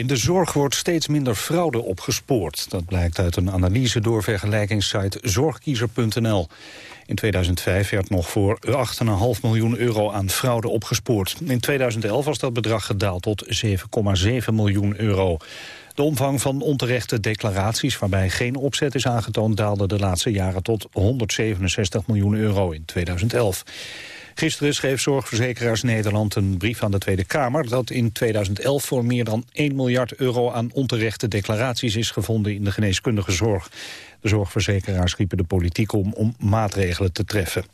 In de zorg wordt steeds minder fraude opgespoord. Dat blijkt uit een analyse door vergelijkingssite zorgkiezer.nl. In 2005 werd nog voor 8,5 miljoen euro aan fraude opgespoord. In 2011 was dat bedrag gedaald tot 7,7 miljoen euro. De omvang van onterechte declaraties waarbij geen opzet is aangetoond... daalde de laatste jaren tot 167 miljoen euro in 2011. Gisteren schreef Zorgverzekeraars Nederland een brief aan de Tweede Kamer... dat in 2011 voor meer dan 1 miljard euro aan onterechte declaraties is gevonden in de geneeskundige zorg. De zorgverzekeraars riepen de politiek om om maatregelen te treffen.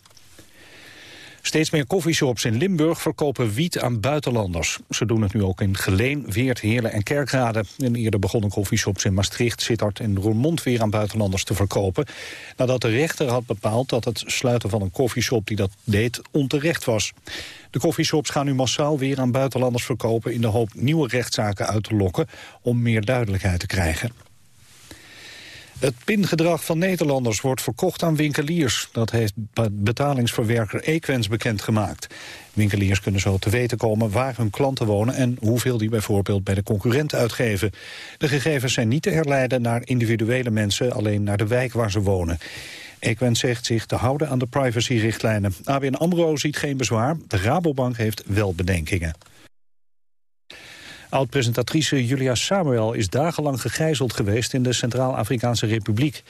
Steeds meer koffieshops in Limburg verkopen wiet aan buitenlanders. Ze doen het nu ook in Geleen, Weert, Heerlen en Kerkrade. En eerder begonnen koffieshops in Maastricht, Sittard en Roermond weer aan buitenlanders te verkopen. Nadat de rechter had bepaald dat het sluiten van een koffieshop die dat deed onterecht was. De koffieshops gaan nu massaal weer aan buitenlanders verkopen in de hoop nieuwe rechtszaken uit te lokken om meer duidelijkheid te krijgen. Het pingedrag van Nederlanders wordt verkocht aan winkeliers. Dat heeft betalingsverwerker Equens bekendgemaakt. Winkeliers kunnen zo te weten komen waar hun klanten wonen... en hoeveel die bijvoorbeeld bij de concurrent uitgeven. De gegevens zijn niet te herleiden naar individuele mensen... alleen naar de wijk waar ze wonen. Equens zegt zich te houden aan de privacyrichtlijnen. ABN AMRO ziet geen bezwaar. De Rabobank heeft wel bedenkingen. Oud-presentatrice Julia Samuel is dagenlang gegijzeld geweest in de Centraal-Afrikaanse Republiek.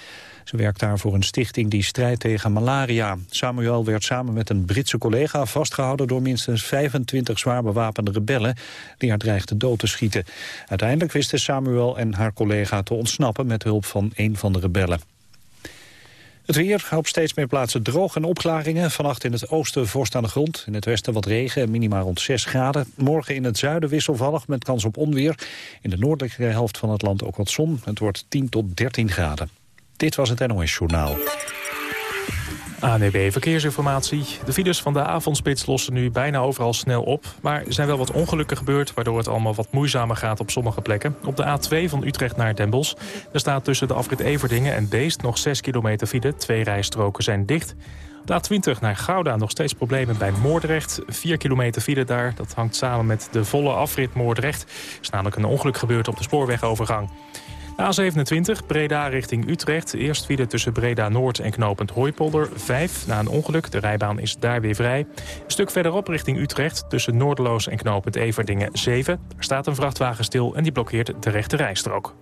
Ze werkt daar voor een stichting die strijdt tegen malaria. Samuel werd samen met een Britse collega vastgehouden door minstens 25 zwaar bewapende rebellen die haar dreigden dood te schieten. Uiteindelijk wisten Samuel en haar collega te ontsnappen met hulp van een van de rebellen. Het weer op steeds meer plaatsen droog en opklaringen. Vannacht in het oosten vorst aan de grond. In het westen wat regen, minimaal rond 6 graden. Morgen in het zuiden wisselvallig met kans op onweer. In de noordelijke helft van het land ook wat zon. Het wordt 10 tot 13 graden. Dit was het NOS Journaal. ANEB Verkeersinformatie. De files van de avondspits lossen nu bijna overal snel op. Maar er zijn wel wat ongelukken gebeurd... waardoor het allemaal wat moeizamer gaat op sommige plekken. Op de A2 van Utrecht naar Den Bosch. Er staat tussen de afrit Everdingen en Beest nog 6 kilometer file. Twee rijstroken zijn dicht. De A20 naar Gouda nog steeds problemen bij Moordrecht. 4 kilometer file daar. Dat hangt samen met de volle afrit Moordrecht. Er is namelijk een ongeluk gebeurd op de spoorwegovergang. A27 Breda richting Utrecht. Eerst file tussen Breda Noord en knooppunt Hooipolder. 5 na een ongeluk. De rijbaan is daar weer vrij. Een stuk verderop richting Utrecht tussen Noordeloos en knooppunt Everdingen 7. Er staat een vrachtwagen stil en die blokkeert de rechte rijstrook.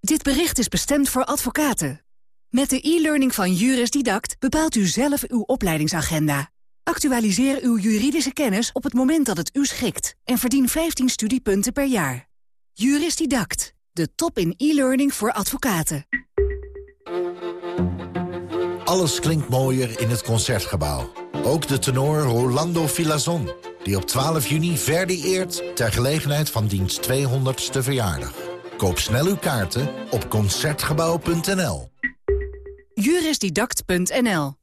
Dit bericht is bestemd voor advocaten. Met de e-learning van Juris Didact bepaalt u zelf uw opleidingsagenda. Actualiseer uw juridische kennis op het moment dat het u schikt en verdien 15 studiepunten per jaar. Juris Didact, de top in e-learning voor advocaten. Alles klinkt mooier in het Concertgebouw. Ook de tenor Rolando Filazon, die op 12 juni Verdi eert... ter gelegenheid van diens 200ste verjaardag. Koop snel uw kaarten op Concertgebouw.nl. Jurisdidact.nl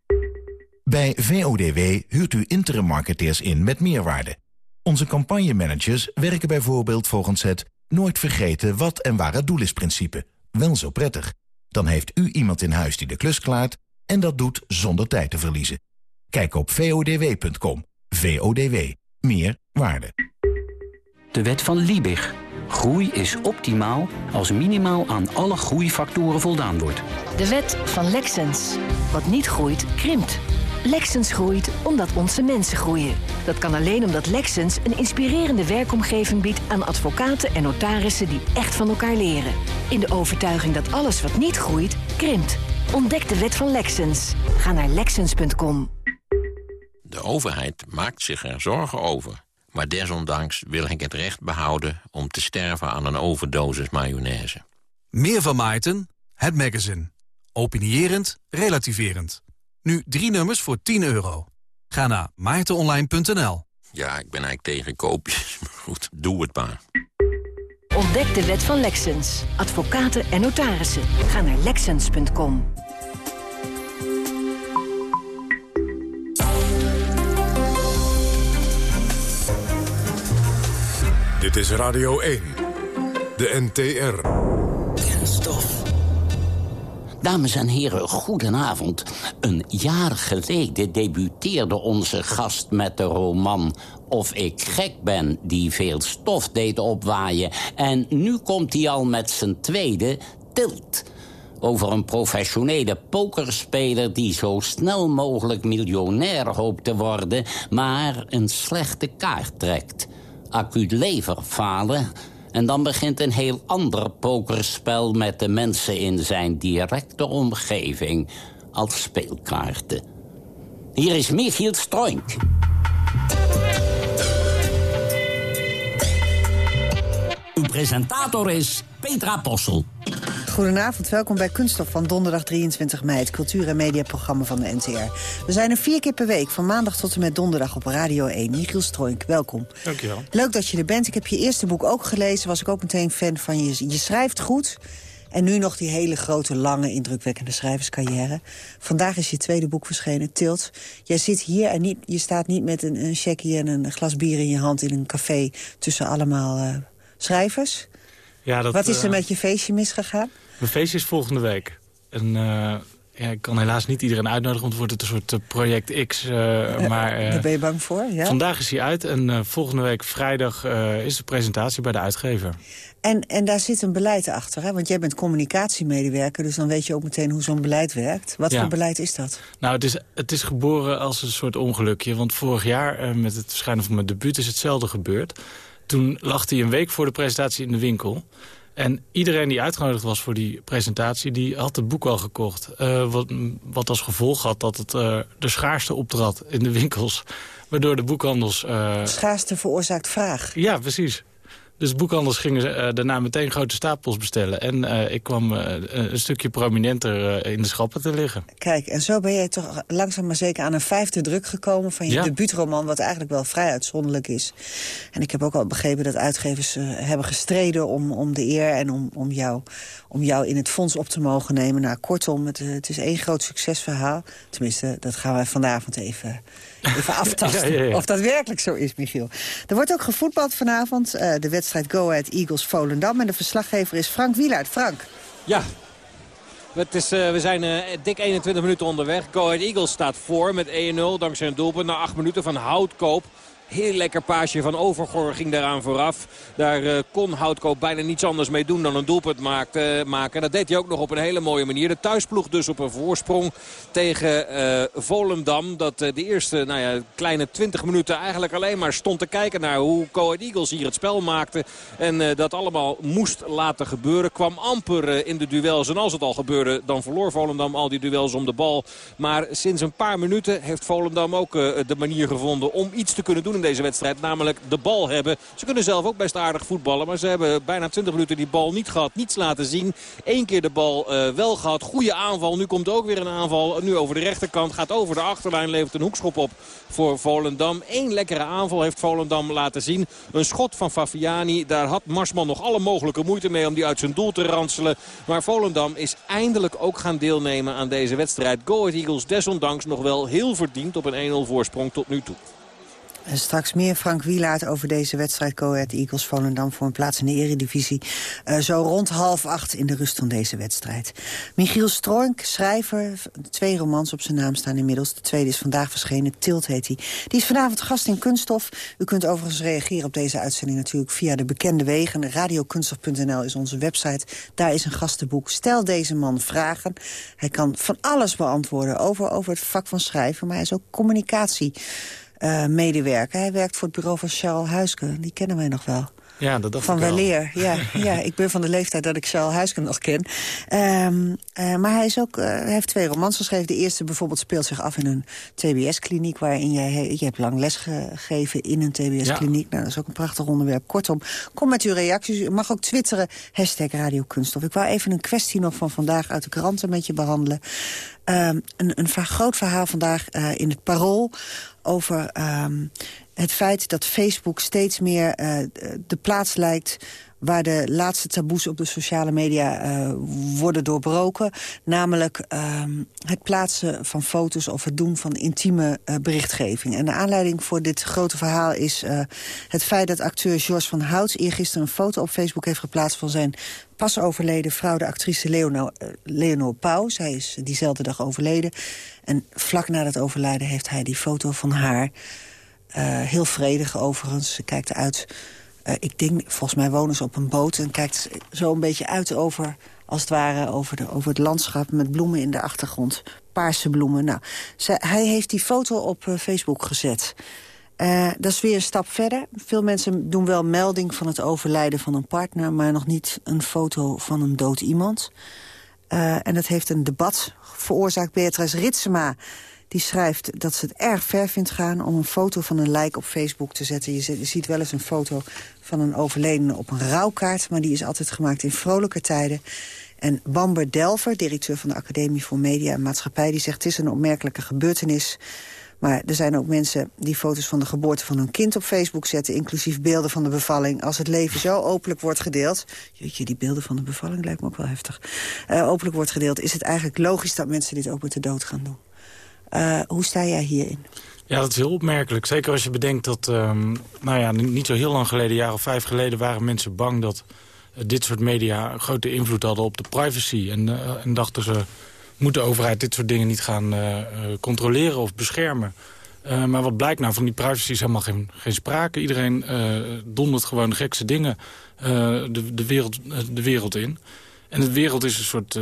Bij VODW huurt u interim marketeers in met meerwaarde. Onze campagnemanagers werken bijvoorbeeld volgens het... nooit vergeten wat en waar het doel is principe. Wel zo prettig. Dan heeft u iemand in huis die de klus klaart... en dat doet zonder tijd te verliezen. Kijk op vodw.com. VODW. Meer waarde. De wet van Liebig. Groei is optimaal als minimaal aan alle groeifactoren voldaan wordt. De wet van Lexens. Wat niet groeit, krimpt. Lexens groeit omdat onze mensen groeien. Dat kan alleen omdat Lexens een inspirerende werkomgeving biedt aan advocaten en notarissen die echt van elkaar leren. In de overtuiging dat alles wat niet groeit, krimpt. Ontdek de wet van Lexens. Ga naar Lexens.com. De overheid maakt zich er zorgen over. Maar desondanks wil ik het recht behouden om te sterven aan een overdosis mayonaise. Meer van Maarten, het magazine. Opinierend, relativerend. Nu drie nummers voor 10 euro. Ga naar maartenonline.nl. Ja, ik ben eigenlijk tegen koopjes. Maar goed, doe het maar. Ontdek de wet van Lexens. Advocaten en notarissen. Ga naar Lexens.com. Dit is Radio 1. De NTR. Kenstof. Dames en heren, goedenavond. Een jaar geleden debuteerde onze gast met de roman... Of ik gek ben, die veel stof deed opwaaien. En nu komt hij al met zijn tweede, Tilt. Over een professionele pokerspeler die zo snel mogelijk miljonair hoopt te worden... maar een slechte kaart trekt. Acuut leverfalen... En dan begint een heel ander pokerspel met de mensen in zijn directe omgeving als speelkaarten. Hier is Michiel Stroink. Uw presentator is Petra Possel. Goedenavond, welkom bij Kunststof van donderdag 23 mei... het cultuur- en mediaprogramma van de NTR. We zijn er vier keer per week, van maandag tot en met donderdag op Radio 1. Michiel Stroink, welkom. Dankjewel. Leuk dat je er bent. Ik heb je eerste boek ook gelezen, was ik ook meteen fan van je. Je schrijft goed en nu nog die hele grote, lange, indrukwekkende schrijverscarrière. Vandaag is je tweede boek verschenen, Tilt. Jij zit hier en niet, je staat niet met een, een checkie en een glas bier in je hand... in een café tussen allemaal uh, schrijvers... Ja, dat, Wat is er uh, met je feestje misgegaan? Mijn feestje is volgende week. En, uh, ja, ik kan helaas niet iedereen uitnodigen, want het wordt het een soort uh, project X. maar, Daar ben je bang voor, ja? Vandaag is hij uit en volgende week vrijdag is de presentatie bij de uitgever. En, en daar zit een beleid achter, hè? want jij bent communicatiemedewerker... dus dan weet je ook meteen hoe zo'n beleid werkt. Wat ja. voor beleid is dat? Nou, het is, het is geboren als een soort ongelukje. Want vorig jaar, met het verschijnen van mijn debuut, is hetzelfde gebeurd. Toen lag hij een week voor de presentatie in de winkel. En iedereen die uitgenodigd was voor die presentatie... die had het boek al gekocht. Uh, wat, wat als gevolg had dat het uh, de schaarste optrad in de winkels. Waardoor de boekhandels... Uh... Schaarste veroorzaakt vraag. Ja, precies. Dus boekhandels gingen uh, daarna meteen grote stapels bestellen. En uh, ik kwam uh, een stukje prominenter in de schappen te liggen. Kijk, en zo ben je toch langzaam maar zeker aan een vijfde druk gekomen... van je ja. debuutroman, wat eigenlijk wel vrij uitzonderlijk is. En ik heb ook al begrepen dat uitgevers hebben gestreden om, om de eer... en om, om, jou, om jou in het fonds op te mogen nemen. Nou, kortom, het, het is één groot succesverhaal. Tenminste, dat gaan we vanavond even... Even aftasten ja, ja, ja. of dat werkelijk zo is, Michiel. Er wordt ook gevoetbald vanavond. De wedstrijd Go Ahead Eagles Volendam. En de verslaggever is Frank Wielaert. Frank. Ja, het is, uh, we zijn uh, dik 21 minuten onderweg. Go Ahead Eagles staat voor met 1-0 dankzij een doelpunt. Na 8 minuten van Houtkoop. Heel lekker paasje van Overgoor ging daaraan vooraf. Daar uh, kon Houtkoop bijna niets anders mee doen dan een doelpunt maakt, uh, maken. Dat deed hij ook nog op een hele mooie manier. De thuisploeg dus op een voorsprong tegen uh, Volendam. Dat de eerste nou ja, kleine 20 minuten eigenlijk alleen maar stond te kijken naar hoe Coed Eagles hier het spel maakte. En dat allemaal moest laten gebeuren. Kwam amper in de duels. En als het al gebeurde, dan verloor Volendam al die duels om de bal. Maar sinds een paar minuten heeft Volendam ook de manier gevonden om iets te kunnen doen deze wedstrijd. Namelijk de bal hebben. Ze kunnen zelf ook best aardig voetballen. Maar ze hebben bijna 20 minuten die bal niet gehad. Niets laten zien. Eén keer de bal uh, wel gehad. Goede aanval. Nu komt ook weer een aanval. Nu over de rechterkant. Gaat over de achterlijn. Levert een hoekschop op voor Volendam. Eén lekkere aanval heeft Volendam laten zien. Een schot van Faviani. Daar had Marsman nog alle mogelijke moeite mee om die uit zijn doel te ranselen. Maar Volendam is eindelijk ook gaan deelnemen aan deze wedstrijd. Go Ahead Eagles desondanks nog wel heel verdiend op een 1-0 voorsprong tot nu toe. Straks meer Frank Wielaert over deze wedstrijd Ahead Eagles Volendam voor een plaats in de eredivisie. Uh, zo rond half acht in de rust van deze wedstrijd. Michiel Stroink, schrijver, twee romans op zijn naam staan inmiddels. De tweede is vandaag verschenen, Tilt heet hij. Die is vanavond gast in Kunststof. U kunt overigens reageren op deze uitzending natuurlijk via de bekende wegen. Radiokunststof.nl is onze website. Daar is een gastenboek. Stel deze man vragen. Hij kan van alles beantwoorden over, over het vak van schrijven. Maar hij is ook communicatie uh, medewerker. Hij werkt voor het bureau van Charles Huiske. Die kennen wij nog wel. Ja, dat dacht van ik wel. Weleer. Ja, ja, ik ben van de leeftijd dat ik Charles Huiske nog ken. Um, uh, maar hij, is ook, uh, hij heeft twee romans geschreven. De eerste bijvoorbeeld speelt zich af in een TBS-kliniek... waarin jij je hebt lang les gegeven in een TBS-kliniek. Ja. Nou, dat is ook een prachtig onderwerp. Kortom, kom met uw reacties. U mag ook twitteren, hashtag Radio Kunststof. Ik wou even een kwestie nog van vandaag uit de kranten met je behandelen. Um, een, een groot verhaal vandaag uh, in het Parool over... Um, het feit dat Facebook steeds meer de plaats lijkt waar de laatste taboes op de sociale media uh, worden doorbroken. Namelijk uh, het plaatsen van foto's of het doen van intieme uh, berichtgeving. En de aanleiding voor dit grote verhaal is uh, het feit dat acteur George van Hout... eergisteren een foto op Facebook heeft geplaatst van zijn pas overleden vrouw... de actrice Leonor, Leonor Pauw. Zij is diezelfde dag overleden. En vlak na dat overlijden heeft hij die foto van haar... heel vredig overigens. Ze kijkt uit uh, ik denk, volgens mij wonen ze op een boot... en kijkt zo een beetje uit over, als het ware, over, de, over het landschap... met bloemen in de achtergrond, paarse bloemen. Nou, hij heeft die foto op uh, Facebook gezet. Uh, dat is weer een stap verder. Veel mensen doen wel melding van het overlijden van een partner... maar nog niet een foto van een dood iemand. en dat heeft een debat veroorzaakt. Beatrice Ritsema die schrijft dat ze het erg ver vindt gaan... om een foto van een lijk op Facebook te zetten. Je ziet wel eens een foto van een overledene op een rouwkaart... maar die is altijd gemaakt in vrolijke tijden. En Bamber Delver, directeur van de Academie voor Media en Maatschappij... die zegt het is een opmerkelijke gebeurtenis... Maar er zijn ook mensen die foto's van de geboorte van hun kind op Facebook zetten... inclusief beelden van de bevalling. Als het leven zo openlijk wordt gedeeld... Jeetje, die beelden van de bevalling lijkt me ook wel heftig. Uh, openlijk wordt gedeeld, is het eigenlijk logisch dat mensen dit ook met de dood gaan doen. Uh, hoe sta jij hierin? Ja, dat is heel opmerkelijk. Zeker als je bedenkt dat, um, nou ja, niet zo heel lang geleden, een jaar of vijf geleden, waren mensen bang dat uh, dit soort media grote invloed hadden op de privacy. En, uh, en dachten ze, moet de overheid dit soort dingen niet gaan controleren of beschermen? maar wat blijkt nou, van die privacy is helemaal geen, geen sprake. Iedereen dondert gewoon de gekste dingen de, de, wereld, de wereld in. En de wereld is een soort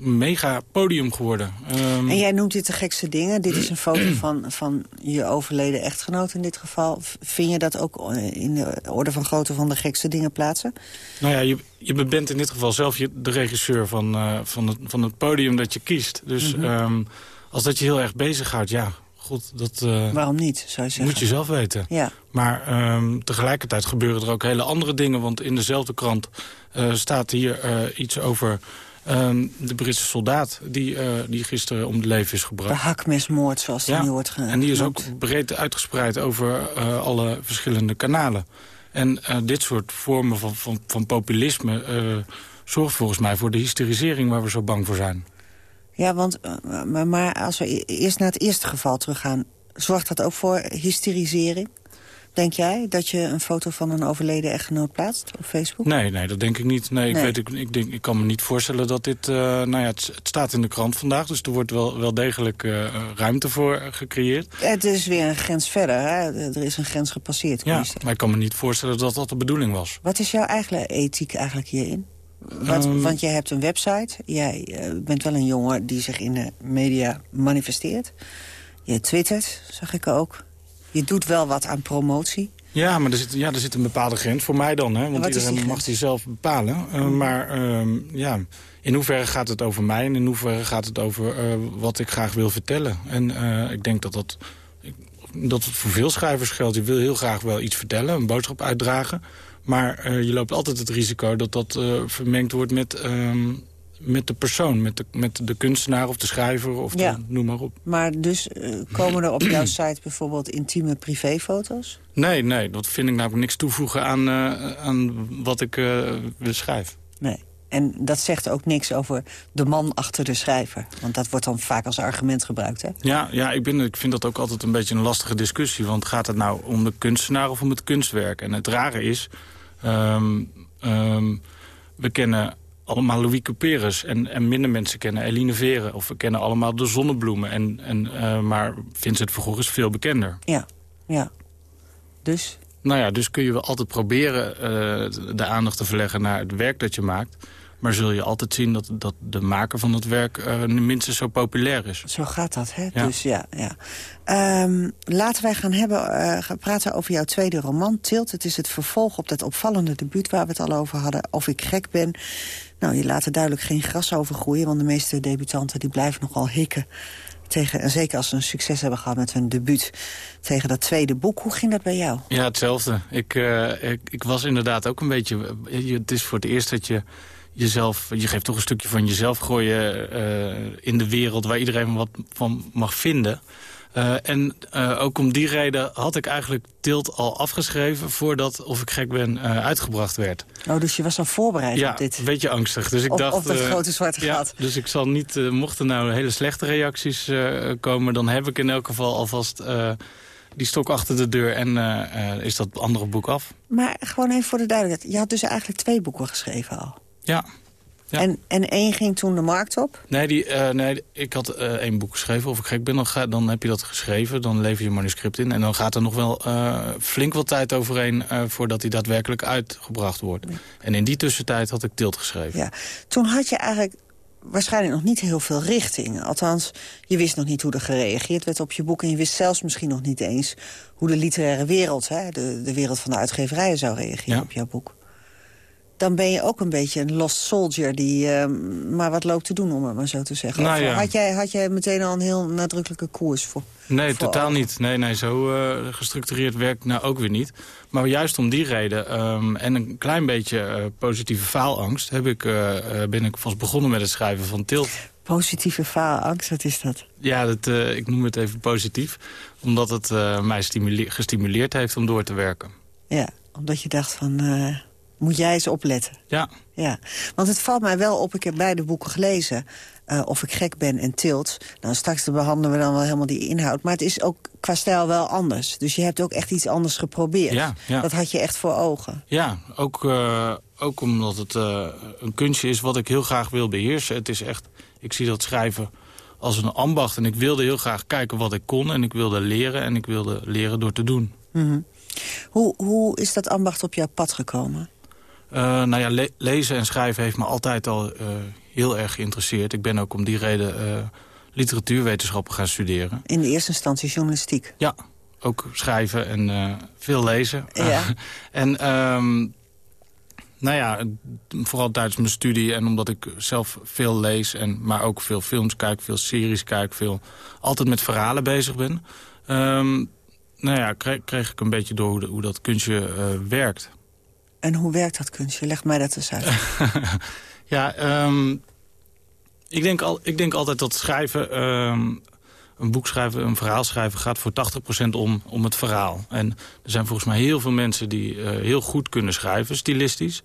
mega podium geworden. Um... En jij noemt dit de gekste dingen. Dit is een foto van, van je overleden echtgenoot in dit geval. Vind je dat ook in de orde van grootte van de gekste dingen plaatsen? Nou ja, je, je bent in dit geval zelf je, de regisseur van, uh, van, het, van het podium dat je kiest. Dus mm -hmm. um, als dat je heel erg bezighoudt, ja, goed, dat... Uh, Waarom niet, zou je zeggen? Moet je zelf weten. Ja. Maar um, tegelijkertijd gebeuren er ook hele andere dingen. Want in dezelfde krant uh, staat hier iets over Um, de Britse soldaat die, uh, die gisteren om het leven is gebracht. De hakmesmoord, zoals die ja, nu wordt genoemd. En die is ook breed uitgespreid over uh, alle verschillende kanalen. En uh, dit soort vormen van, van, van populisme zorgt volgens mij voor de hysterisering waar we zo bang voor zijn. Ja, want maar als we e-, eerst naar het eerste geval teruggaan... zorgt dat ook voor hysterisering? Denk jij dat je een foto van een overleden echtgenoot plaatst op Facebook? Nee, nee dat denk ik niet. Nee, nee. Ik, weet, ik, ik, denk, ik kan me niet voorstellen dat dit... Uh, nou ja, het, het, staat in de krant vandaag, dus er wordt wel, wel degelijk uh, ruimte voor gecreëerd. Het is weer een grens verder, hè? Er is een grens gepasseerd. Ja, maar ik kan me niet voorstellen dat dat de bedoeling was. Wat is jouw eigen ethiek eigenlijk hierin? Wat, um, want jij hebt een website. Jij uh, bent wel een jongen die zich in de media manifesteert. Je twittert, zag ik ook. Je doet wel wat aan promotie. Ja, maar er zit, ja, er zit een bepaalde grens voor mij dan. Hè? Want iedereen mag die zelf bepalen. Uh, maar uh, ja, in hoeverre gaat het over mij... en in hoeverre gaat het over uh, wat ik graag wil vertellen. En uh, ik denk dat dat, dat het voor veel schrijvers geldt. Je wil heel graag wel iets vertellen, een boodschap uitdragen. Maar je loopt altijd het risico dat dat vermengd wordt met ehm, met de persoon, met de, met de kunstenaar of de schrijver of de, noem maar op. Maar dus uh, komen er op jouw site bijvoorbeeld intieme privéfoto's? Nee, nee, dat vind ik namelijk niks toevoegen aan, uh, aan wat ik uh, beschrijf. Nee. En dat zegt ook niks over de man achter de schrijver. Want dat wordt dan vaak als argument gebruikt, hè? Ja, ja ik, ben, ik vind dat ook altijd een beetje een lastige discussie. Want gaat het nou om de kunstenaar of om het kunstwerk? En het rare is... Um, um, we kennen allemaal Louis Couperus. En, en minder mensen kennen Eline Veren. Of we kennen allemaal de zonnebloemen. En, en, uh, maar Vincent van Gogh is veel bekender. Ja, ja. Dus? Nou ja, dus kun je wel altijd proberen uh, de aandacht te verleggen naar het werk dat je maakt. Maar zul je altijd zien dat, dat de maker van het werk uh, minstens zo populair is. Zo gaat dat, hè? Ja. Dus ja, ja. Um, laten wij gaan, hebben, uh, gaan praten over jouw tweede roman, Tilt. Het is het vervolg op dat opvallende debuut waar we het al over hadden. Of ik gek ben. Nou, je laat er duidelijk geen gras over groeien... want de meeste debutanten die blijven nogal hikken. Tegen, en zeker als ze een succes hebben gehad met hun debuut tegen dat tweede boek. Hoe ging dat bij jou? Ja, hetzelfde. Ik, uh, ik, ik, was inderdaad ook een beetje... Het is voor het eerst dat je jezelf... Je geeft toch een stukje van jezelf gooien uh, in de wereld... waar iedereen wat van mag vinden. Uh, en uh, ook om die reden had ik eigenlijk Tilt al afgeschreven... voordat Of ik gek ben uh, uitgebracht werd. Oh, dus je was al voorbereid ja, op dit? een beetje angstig. Dus ik op, dacht, op dat grote zwarte ja, gat. Dus ik zal niet... mochten nou hele slechte reacties komen... dan heb ik in elk geval alvast die stok achter de deur... en is dat andere boek af. Maar gewoon even voor de duidelijkheid. Je had dus eigenlijk twee boeken geschreven al. Ja. Ja. En, en één ging toen de markt op? Nee, die, uh, nee ik had uh, één boek geschreven. Of ik gek ben, dan, ga, dan heb je dat geschreven. Dan lever je manuscript in. En dan gaat er nog wel uh, flink wat tijd overheen... voordat hij daadwerkelijk uitgebracht wordt. Ja. En in die tussentijd had ik Tilt geschreven. Ja. Toen had je eigenlijk waarschijnlijk nog niet heel veel richting. Althans, je wist nog niet hoe er gereageerd werd op je boek... en je wist zelfs misschien nog niet eens hoe de literaire wereld... Hè, de, de wereld van de uitgeverijen zou reageren ja. op jouw boek dan ben je ook een beetje een lost soldier... die uh, maar wat loopt te doen, om het maar zo te zeggen. Nou, ja. had, jij, had jij meteen al een heel nadrukkelijke koers voor? Nee, voor totaal ogen? niet. Nee, nee, zo uh, gestructureerd werkt nou ook weer niet. Maar juist om die reden um, en een klein beetje uh, positieve faalangst... Heb ik, uh, ben ik vast begonnen met het schrijven van Tilt. Positieve faalangst, wat is dat? Ja, dat, ik noem het even positief. Omdat het mij gestimuleerd heeft om door te werken. Ja, omdat je dacht van moet jij eens opletten. Ja. ja. Want het valt mij wel op, ik heb beide boeken gelezen... Uh, of ik gek ben en tilt. Nou, straks behandelen we dan wel helemaal die inhoud. Maar het is ook qua stijl wel anders. Dus je hebt ook echt iets anders geprobeerd. Ja, ja. Dat had je echt voor ogen. Ja, ook, uh, ook omdat het uh, een kunstje is wat ik heel graag wil beheersen. Het is echt, ik zie dat schrijven als een ambacht. En ik wilde heel graag kijken wat ik kon. En ik wilde leren. En ik wilde leren door te doen. Mm -hmm. hoe, hoe is dat ambacht op jouw pad gekomen? Uh, nou ja, le lezen en schrijven heeft me altijd al uh, heel erg geïnteresseerd. Ik ben ook om die reden uh, literatuurwetenschappen gaan studeren. In de eerste instantie journalistiek? Ja, ook schrijven en veel lezen. Ja. en um, nou ja, vooral tijdens mijn studie en omdat ik zelf veel lees... En, maar ook veel films kijk, veel series kijk, veel, altijd met verhalen bezig ben... Um, nou ja, kreeg, kreeg, ik een beetje door hoe, de, hoe dat kunstje werkt. En hoe werkt dat kunstje? Leg mij dat eens uit. ja, um, ik, denk al, ik denk altijd dat schrijven, um, een boek schrijven, een verhaal schrijven... gaat voor 80% om, om het verhaal. En er zijn volgens mij heel veel mensen die uh, heel goed kunnen schrijven, stilistisch.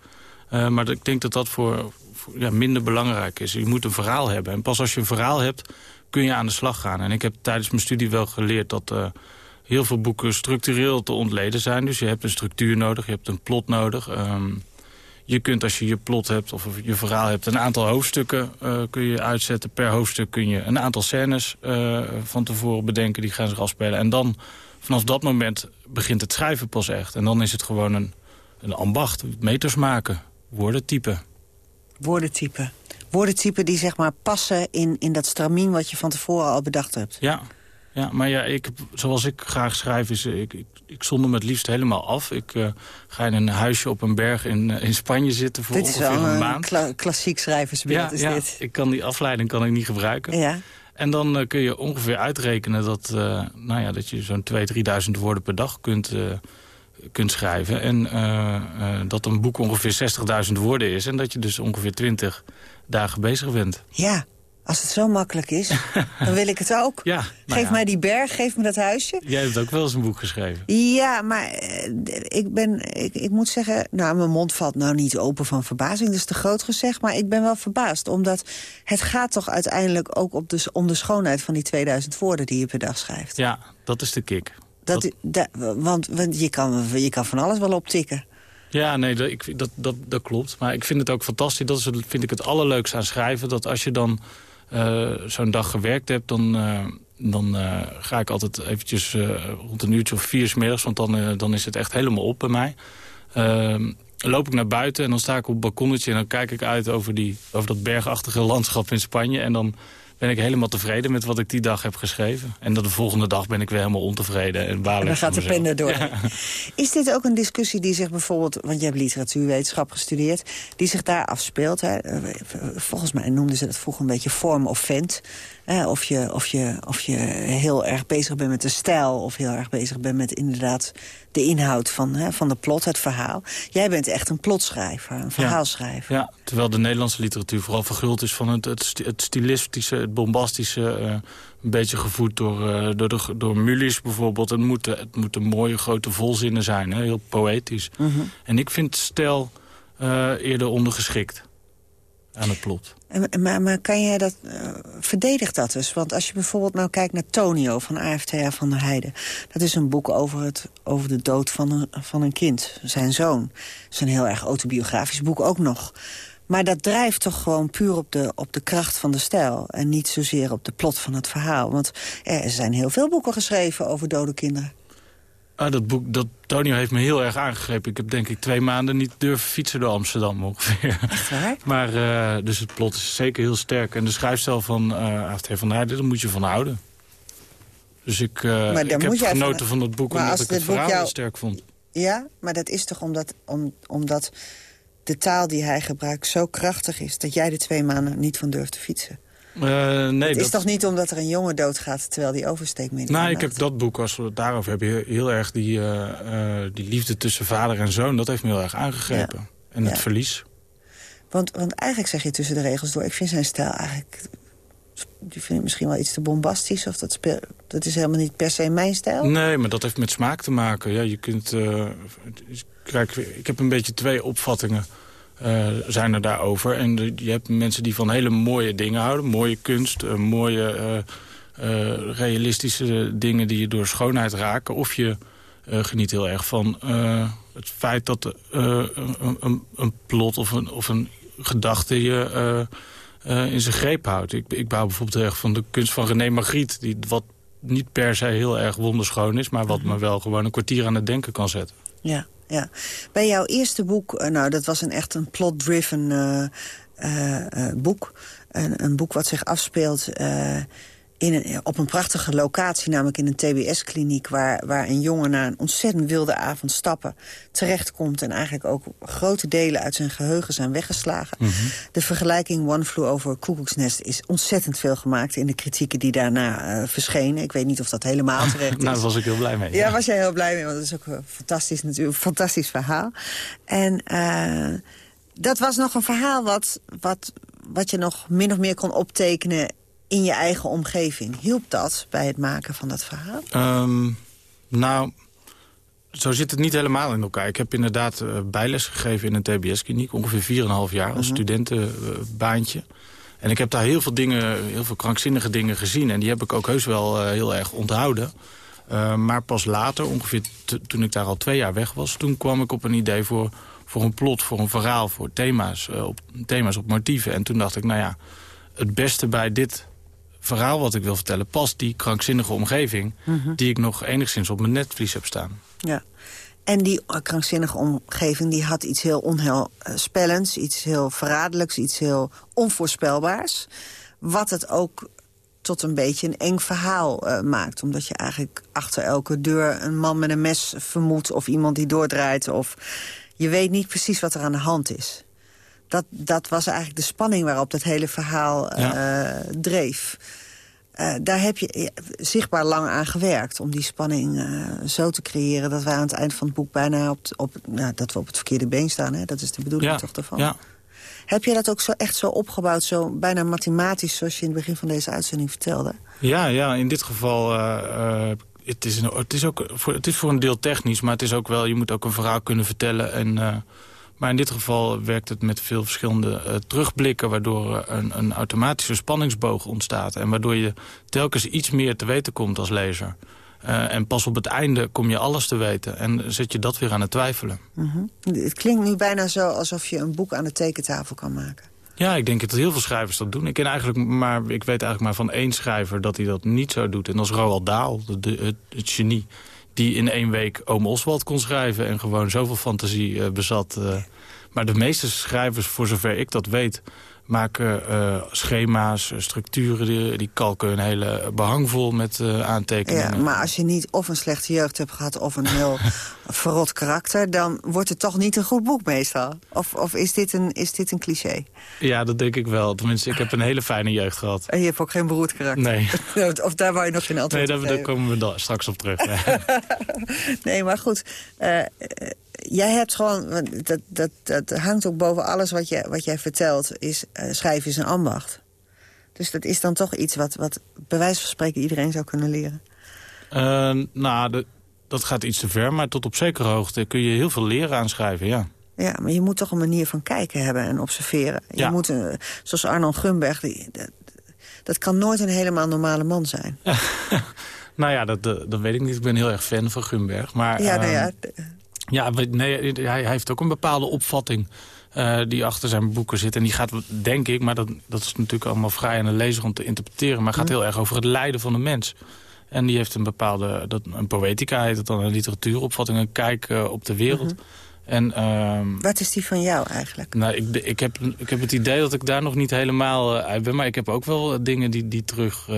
Uh, maar ik denk dat dat voor, ja, minder belangrijk is. Je moet een verhaal hebben. En pas als je een verhaal hebt, kun je aan de slag gaan. En ik heb tijdens mijn studie wel geleerd dat... Uh, heel veel boeken structureel te ontleden zijn. Dus je hebt een structuur nodig, je hebt een plot nodig. Um, je kunt als je je plot hebt of je verhaal hebt... een aantal hoofdstukken uh, kun je uitzetten. Per hoofdstuk kun je een aantal scènes uh, van tevoren bedenken. Die gaan zich afspelen. En dan, vanaf dat moment, begint het schrijven pas echt. En dan is het gewoon een, een ambacht. Meters maken, woorden typen. Woorden typen. Woorden typen die zeg maar passen in, in dat stramien... wat je van tevoren al bedacht hebt. Ja, ja, maar ja, ik, zoals ik graag schrijf, is ik, ik, ik zonder me het liefst helemaal af. Ik uh, ga in een huisje op een berg in, uh, in Spanje zitten voor dit ongeveer is een een maand. Kla klassiek schrijversbeeld ja, is ja, dit. ik kan die afleiding kan ik niet gebruiken. Ja. En dan uh, kun je ongeveer uitrekenen dat, nou ja, dat je zo'n 2.000, 3.000 woorden per dag kunt, kunt schrijven. En dat een boek ongeveer 60.000 woorden is. En dat je dus ongeveer 20 dagen bezig bent. Ja, als het zo makkelijk is, dan wil ik het ook. Ja, nou geef ja. mij die berg, geef me dat huisje. Jij hebt ook wel eens een boek geschreven. Ja, maar uh, ik ben, ik, ik, moet zeggen, nou, mijn mond valt nou niet open van verbazing. Dat is te groot gezegd, maar ik ben wel verbaasd. Omdat het gaat toch uiteindelijk ook op de, om de schoonheid van die 2000 woorden die je per dag schrijft. Ja, dat is de kick. Dat, dat... Da, want, want je, kan, je kan van alles wel optikken. Ja, nee, dat, ik, dat, dat, dat klopt. Maar ik vind het ook fantastisch. Dat is, vind ik het allerleukste aan schrijven. Dat als je dan zo'n dag gewerkt hebt, dan, uh, dan uh, ga ik altijd eventjes rond een uurtje of vier 's want dan, dan is het echt helemaal op bij mij. Loop ik naar buiten en dan sta ik op het balkonnetje en dan kijk ik uit over, die, over dat bergachtige landschap in Spanje. En dan ben ik helemaal tevreden met wat ik die dag heb geschreven. En dan de volgende dag ben ik weer helemaal ontevreden. En, en dan gaat de pen erdoor. Ja. Is dit ook een discussie die zich bijvoorbeeld... want je hebt literatuurwetenschap gestudeerd... die zich daar afspeelt? Hè? Volgens mij noemden ze dat vroeger een beetje form of vent. Eh, of, je, of, je, of je heel erg bezig bent met de stijl... of heel erg bezig bent met inderdaad de inhoud van, hè, van de plot, het verhaal. Jij bent echt een plotschrijver, een verhaalschrijver. Ja, ja, terwijl de Nederlandse literatuur vooral verguld is van het, het, het stilistische, het bombastische. eh, een beetje gevoed door, eh, door, de, door Mulisch bijvoorbeeld. Het moeten, het moeten mooie grote volzinnen zijn, hè? heel poëtisch. Mhm. En ik vind stijl eh, eerder ondergeschikt aan het plot. Maar, maar kan jij dat... eh, verdedigt dat dus? Want als je bijvoorbeeld nou kijkt naar Tonio van AFTA van der Heijden... dat is een boek over, het, over de dood van een, van een kind, zijn zoon. Dat is een heel erg autobiografisch boek ook nog. Maar dat drijft toch gewoon puur op de, op de kracht van de stijl... en niet zozeer op de plot van het verhaal. Want er zijn heel veel boeken geschreven over dode kinderen. Ah, dat boek, dat Tonio heeft me heel erg aangegrepen. Ik heb denk ik twee maanden niet durven fietsen door Amsterdam ongeveer. Echt waar? Maar eh, dus het plot is zeker heel sterk. En de schrijfstijl van uh, AFT van der Heijden, daar moet je van houden. Dus ik, uh, Maar ik heb genoten van- van dat boek Maar omdat ik het verhaal jou- heel sterk vond. Ja, maar dat is toch omdat, om, omdat de taal die hij gebruikt zo krachtig is... dat jij er twee maanden niet van durft te fietsen. Eh, nee, het is dat, toch niet omdat er een jongen doodgaat terwijl die oversteekt mee Nou, ik heb dat boek, als we het daarover hebben, heel, heel erg die, eh, eh, die liefde tussen vader en zoon. Dat heeft me heel erg aangegrepen. En het verlies. Want, want eigenlijk zeg je tussen de regels door... ik vind zijn stijl eigenlijk... die vind ik misschien wel iets te bombastisch... of dat, speel, dat is helemaal niet per se mijn stijl. Nee, maar dat heeft met smaak te maken. Ja, je kunt, kijk, ik heb een beetje twee opvattingen eh, zijn er daarover. En de- je hebt mensen die van hele mooie dingen houden. Mooie kunst, eh, mooie eh, realistische dingen die je door schoonheid raken. Of je geniet heel erg van het feit dat een, een, een plot of een, of een gedachte je in zijn greep houdt. Ik, ik hou bijvoorbeeld heel erg van de kunst van René Magritte... Die, wat niet per se heel erg wonderschoon is... maar wat me wel gewoon een kwartier aan het denken kan zetten. Ja, ja. Bij jouw eerste boek, eh, nou, dat was een echt een plot-driven eh, eh, boek. Een, een boek wat zich afspeelt in een, op een prachtige locatie... namelijk in een TBS-kliniek... Waar, waar een jongen na een ontzettend wilde avond stappen terechtkomt... en eigenlijk ook grote delen uit zijn geheugen zijn weggeslagen. De vergelijking One Flew Over a Cuckoo's Nest is ontzettend veel gemaakt... in de kritieken die daarna eh, verschenen. Ik weet niet of dat helemaal terecht is. nou, daar was ik heel blij mee. Ja, was jij heel blij mee, want dat is ook een fantastisch, natuurlijk, een fantastisch verhaal. En eh, dat was nog een verhaal wat, wat, wat je nog min of meer kon optekenen in je eigen omgeving. Hielp dat bij het maken van dat verhaal? Ehm, nou, zo zit het niet helemaal in elkaar. Ik heb inderdaad eh, bijles gegeven in een TBS-kliniek. Ongeveer 4,5 jaar als Mhm. studentenbaantje. En ik heb daar heel veel dingen, heel veel krankzinnige dingen gezien. En die heb ik ook heus wel eh, heel erg onthouden. Eh, maar pas later, ongeveer toen ik daar al twee jaar weg was... toen kwam ik op een idee voor, voor een plot, voor een verhaal, voor thema's, eh, op, thema's op motieven. En toen dacht ik, nou ja, het beste bij dit verhaal wat ik wil vertellen... past die krankzinnige omgeving Mhm. die ik nog enigszins op mijn netvlies heb staan. Ja. En die eh, krankzinnige omgeving die had iets heel onheilspellends... iets heel verraderlijks, iets heel onvoorspelbaars. Wat het ook tot een beetje een eng verhaal eh, maakt. Omdat je eigenlijk achter elke deur een man met een mes vermoedt... of iemand die doordraait. Of je weet niet precies wat er aan de hand is. Dat, dat was eigenlijk de spanning waarop dat hele verhaal eh, dreef. Eh, daar heb je eh, zichtbaar lang aan gewerkt om die spanning zo te creëren... dat wij aan het eind van het boek bijna op, op, nou, dat we op het verkeerde been staan. Hè? Dat is de bedoeling Ja, toch daarvan? ja. Heb je dat ook zo echt zo opgebouwd, zo bijna mathematisch... zoals je in het begin van deze uitzending vertelde? Ja, ja in dit geval... het, is een, het, is ook voor, het is voor een deel technisch, maar het is ook wel, je moet ook een verhaal kunnen vertellen. En, maar in dit geval werkt het met veel verschillende eh, terugblikken... waardoor een, een automatische spanningsboog ontstaat. En waardoor je telkens iets meer te weten komt als lezer. Eh, en pas op het einde kom je alles te weten. En zet je dat weer aan het twijfelen. Mhm. Het klinkt nu bijna zo alsof je een boek aan de tekentafel kan maken. Ja, ik denk dat heel veel schrijvers dat doen. Ik, ken eigenlijk maar, ik weet eigenlijk maar van één schrijver dat hij dat niet zo doet. En dat is Roald Dahl, de, de- het, het genie. Die in één week Oom Oswald kon schrijven en gewoon zoveel fantasie eh, bezat. eh. Maar de meeste schrijvers, voor zover ik dat weet... maken eh, schema's, eh, structuren, die, die kalken een hele behang vol met eh, aantekeningen. Ja, maar als je niet of een slechte jeugd hebt gehad of een heel verrot karakter... dan wordt het toch niet een goed boek meestal. Of, of is, dit een, is dit een cliché? Ja, dat denk ik wel. Tenminste, ik heb een hele fijne jeugd gehad. En je hebt ook geen beroerd karakter? Nee. of daar wou je nog geen Nee, antwoord daar, op daar komen we dan straks op terug. Nee. Nee, maar goed. Jij hebt gewoon... Dat, dat, dat hangt ook boven alles wat, je, wat jij vertelt. Is, eh, schrijven is een ambacht. Dus dat is dan toch iets wat, wat bij wijze van spreken iedereen zou kunnen leren. Uh, nou, de, dat gaat iets te ver, maar tot op zekere hoogte kun je heel veel leren aanschrijven, ja. Ja, maar je moet toch een manier van kijken hebben en observeren. Je Ja. moet, uh, zoals Arnold Grunberg, die, dat, dat kan nooit een helemaal normale man zijn. Nou ja, dat, dat, dat weet ik niet. Ik ben heel erg fan van Gumberg. Maar, ja, nou ja, ehm, Ja, nee, hij, heeft ook een bepaalde opvatting eh, die achter zijn boeken zit. En die gaat, denk ik, maar dat, dat is natuurlijk allemaal vrij aan de lezer om te interpreteren... maar gaat Mhm. heel erg over het lijden van de mens. En die heeft een bepaalde, dat, een poëtica heet het dan, een literatuuropvatting... een kijk eh, op de wereld. Mhm. En, ehm, wat is die van jou eigenlijk? nou, ik, ik, heb, ik heb het idee dat ik daar nog niet helemaal eh, uit ben. Maar ik heb ook wel dingen die, die terug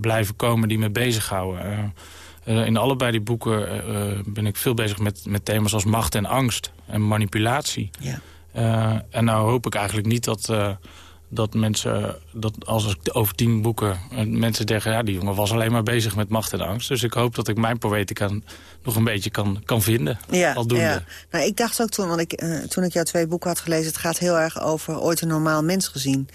blijven komen, die me bezighouden. Eh, in allebei die boeken eh, eh, ben ik veel bezig met, met thema's als macht en angst en manipulatie. Ja. En nou hoop ik eigenlijk niet dat, dat mensen, dat als ik over tien boeken mensen zeggen... ja, die jongen was alleen maar bezig met macht en angst. Dus ik hoop dat ik mijn poëtica nog een beetje kan, kan vinden. Ja, aldoende. ja. Nou, ik dacht ook toen, want ik, toen ik jouw twee boeken had gelezen... het gaat heel erg over ooit een normaal mens gezien.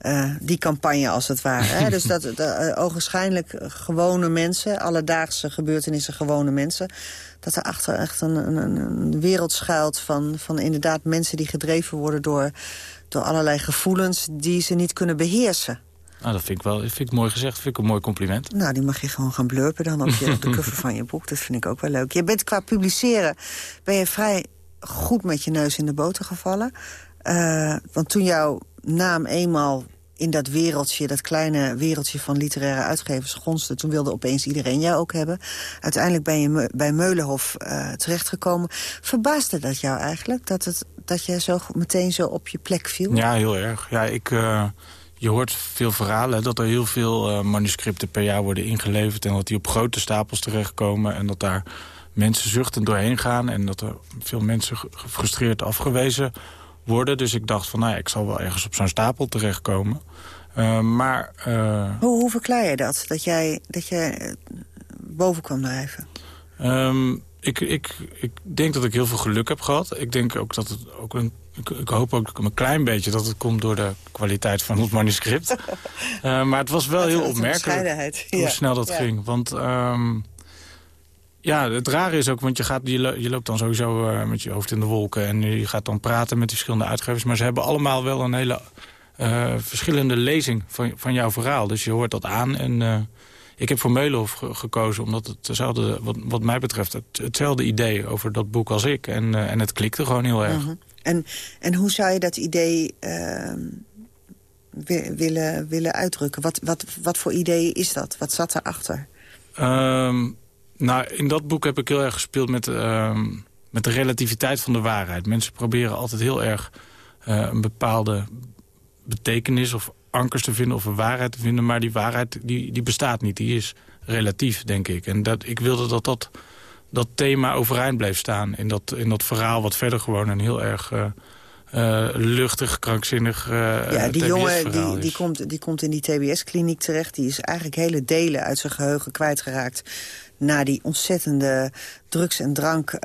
Eh, die campagne als het ware. Hè? Dus dat uh, ogenschijnlijk gewone mensen, alledaagse gebeurtenissen, gewone mensen... dat er achter echt een, een, een wereld schuilt van, van inderdaad mensen die gedreven worden... door, door allerlei gevoelens die ze niet kunnen beheersen. Nou, dat vind ik wel dat vind ik mooi gezegd. Dat vind ik een mooi compliment. Nou, die mag je gewoon gaan blurpen dan op, je, op de cover van je boek. Dat vind ik ook wel leuk. Je bent qua publiceren ben je vrij goed met je neus in de boter gevallen. Uh, want toen jouw naam eenmaal in dat wereldje, dat kleine wereldje van literaire uitgevers gonste... toen wilde opeens iedereen jou ook hebben. Uiteindelijk ben je bij Meulenhof uh, terechtgekomen. Verbaasde dat jou eigenlijk, dat, het, dat je zo meteen zo op je plek viel? Ja, heel erg. Ja, ik... Uh je hoort veel verhalen dat er heel veel uh, manuscripten per jaar worden ingeleverd... en dat die op grote stapels terechtkomen en dat daar mensen zuchtend doorheen gaan... en dat er veel mensen gefrustreerd afgewezen. Dus ik dacht van, nou ja, ik zal wel ergens op zo'n stapel terechtkomen. Uh, maar... Uh, hoe, hoe verklaar je dat, dat jij, dat jij boven kwam drijven? Um, ik, ik, ik denk dat ik heel veel geluk heb gehad. Ik denk ook dat het ook een ik, hoop ook een klein beetje dat het komt door de kwaliteit van het manuscript. uh, maar het was wel heel opmerkelijk hoe snel dat ja. ging. Want um, ja, het rare is ook, want je, gaat, je, lo je loopt dan sowieso uh, met je hoofd in de wolken... en je gaat dan praten met die verschillende uitgevers. Maar ze hebben allemaal wel een hele uh, verschillende lezing van, van jouw verhaal. Dus je hoort dat aan en... Ik heb voor Meulenhof ge gekozen omdat het hetzelfde, wat, wat mij betreft, het, hetzelfde idee over dat boek als ik. En, en het klikte gewoon heel erg. -huh. en, en hoe zou je dat idee uh, willen, willen uitdrukken? Wat, wat, wat voor idee is dat? Wat zat erachter? Um, nou, in dat boek heb ik heel erg gespeeld met, um, met de relativiteit van de waarheid. Mensen proberen altijd heel erg uh, een bepaalde betekenis of ankers te vinden of een waarheid te vinden. Maar die waarheid die, die bestaat niet. Die is relatief, denk ik. En dat, ik wilde dat dat, dat thema overeind bleef staan in dat, in dat verhaal... wat verder gewoon een heel erg uh, uh, luchtig, krankzinnig uh, Ja, die jongen die, die, komt, die komt in die TBS-kliniek terecht. Die is eigenlijk hele delen uit zijn geheugen kwijtgeraakt... na die ontzettende drugs- en drank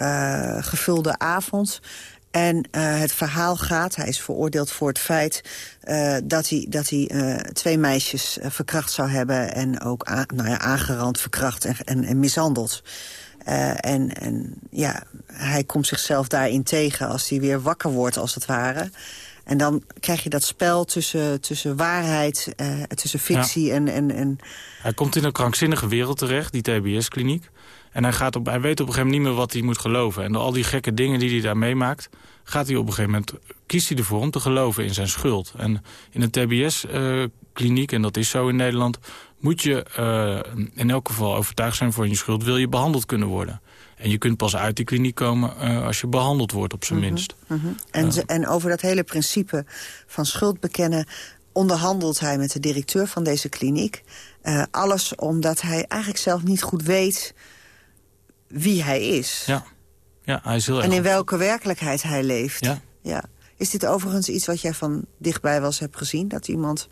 gevulde avond... En uh, het verhaal gaat, hij is veroordeeld voor het feit... Uh, dat hij, dat hij uh, twee meisjes verkracht zou hebben... en ook nou ja, aangerand, verkracht en, en, en mishandeld. En, en ja, hij komt zichzelf daarin tegen als hij weer wakker wordt, als het ware. En dan krijg je dat spel tussen, tussen waarheid, tussen fictie ja. en, en, en... Hij komt in een krankzinnige wereld terecht, die TBS-kliniek. En hij, gaat op, hij weet op een gegeven moment niet meer wat hij moet geloven. En door al die gekke dingen die hij daar meemaakt... gaat hij op een gegeven moment, kiest hij ervoor om te geloven in zijn schuld. En in een TBS-kliniek, uh, en dat is zo in Nederland... moet je uh, in elk geval overtuigd zijn van je schuld... wil je behandeld kunnen worden. En je kunt pas uit die kliniek komen uh, als je behandeld wordt, op zijn mm -hmm, minst. Mm -hmm. en, ze, en over dat hele principe van schuld bekennen... onderhandelt hij met de directeur van deze kliniek. alles omdat hij eigenlijk zelf niet goed weet wie hij is. Ja, ja hij is heel En in welke werkelijkheid hij leeft. Ja. ja. Is dit overigens iets wat jij van dichtbij wel eens hebt gezien? Dat iemand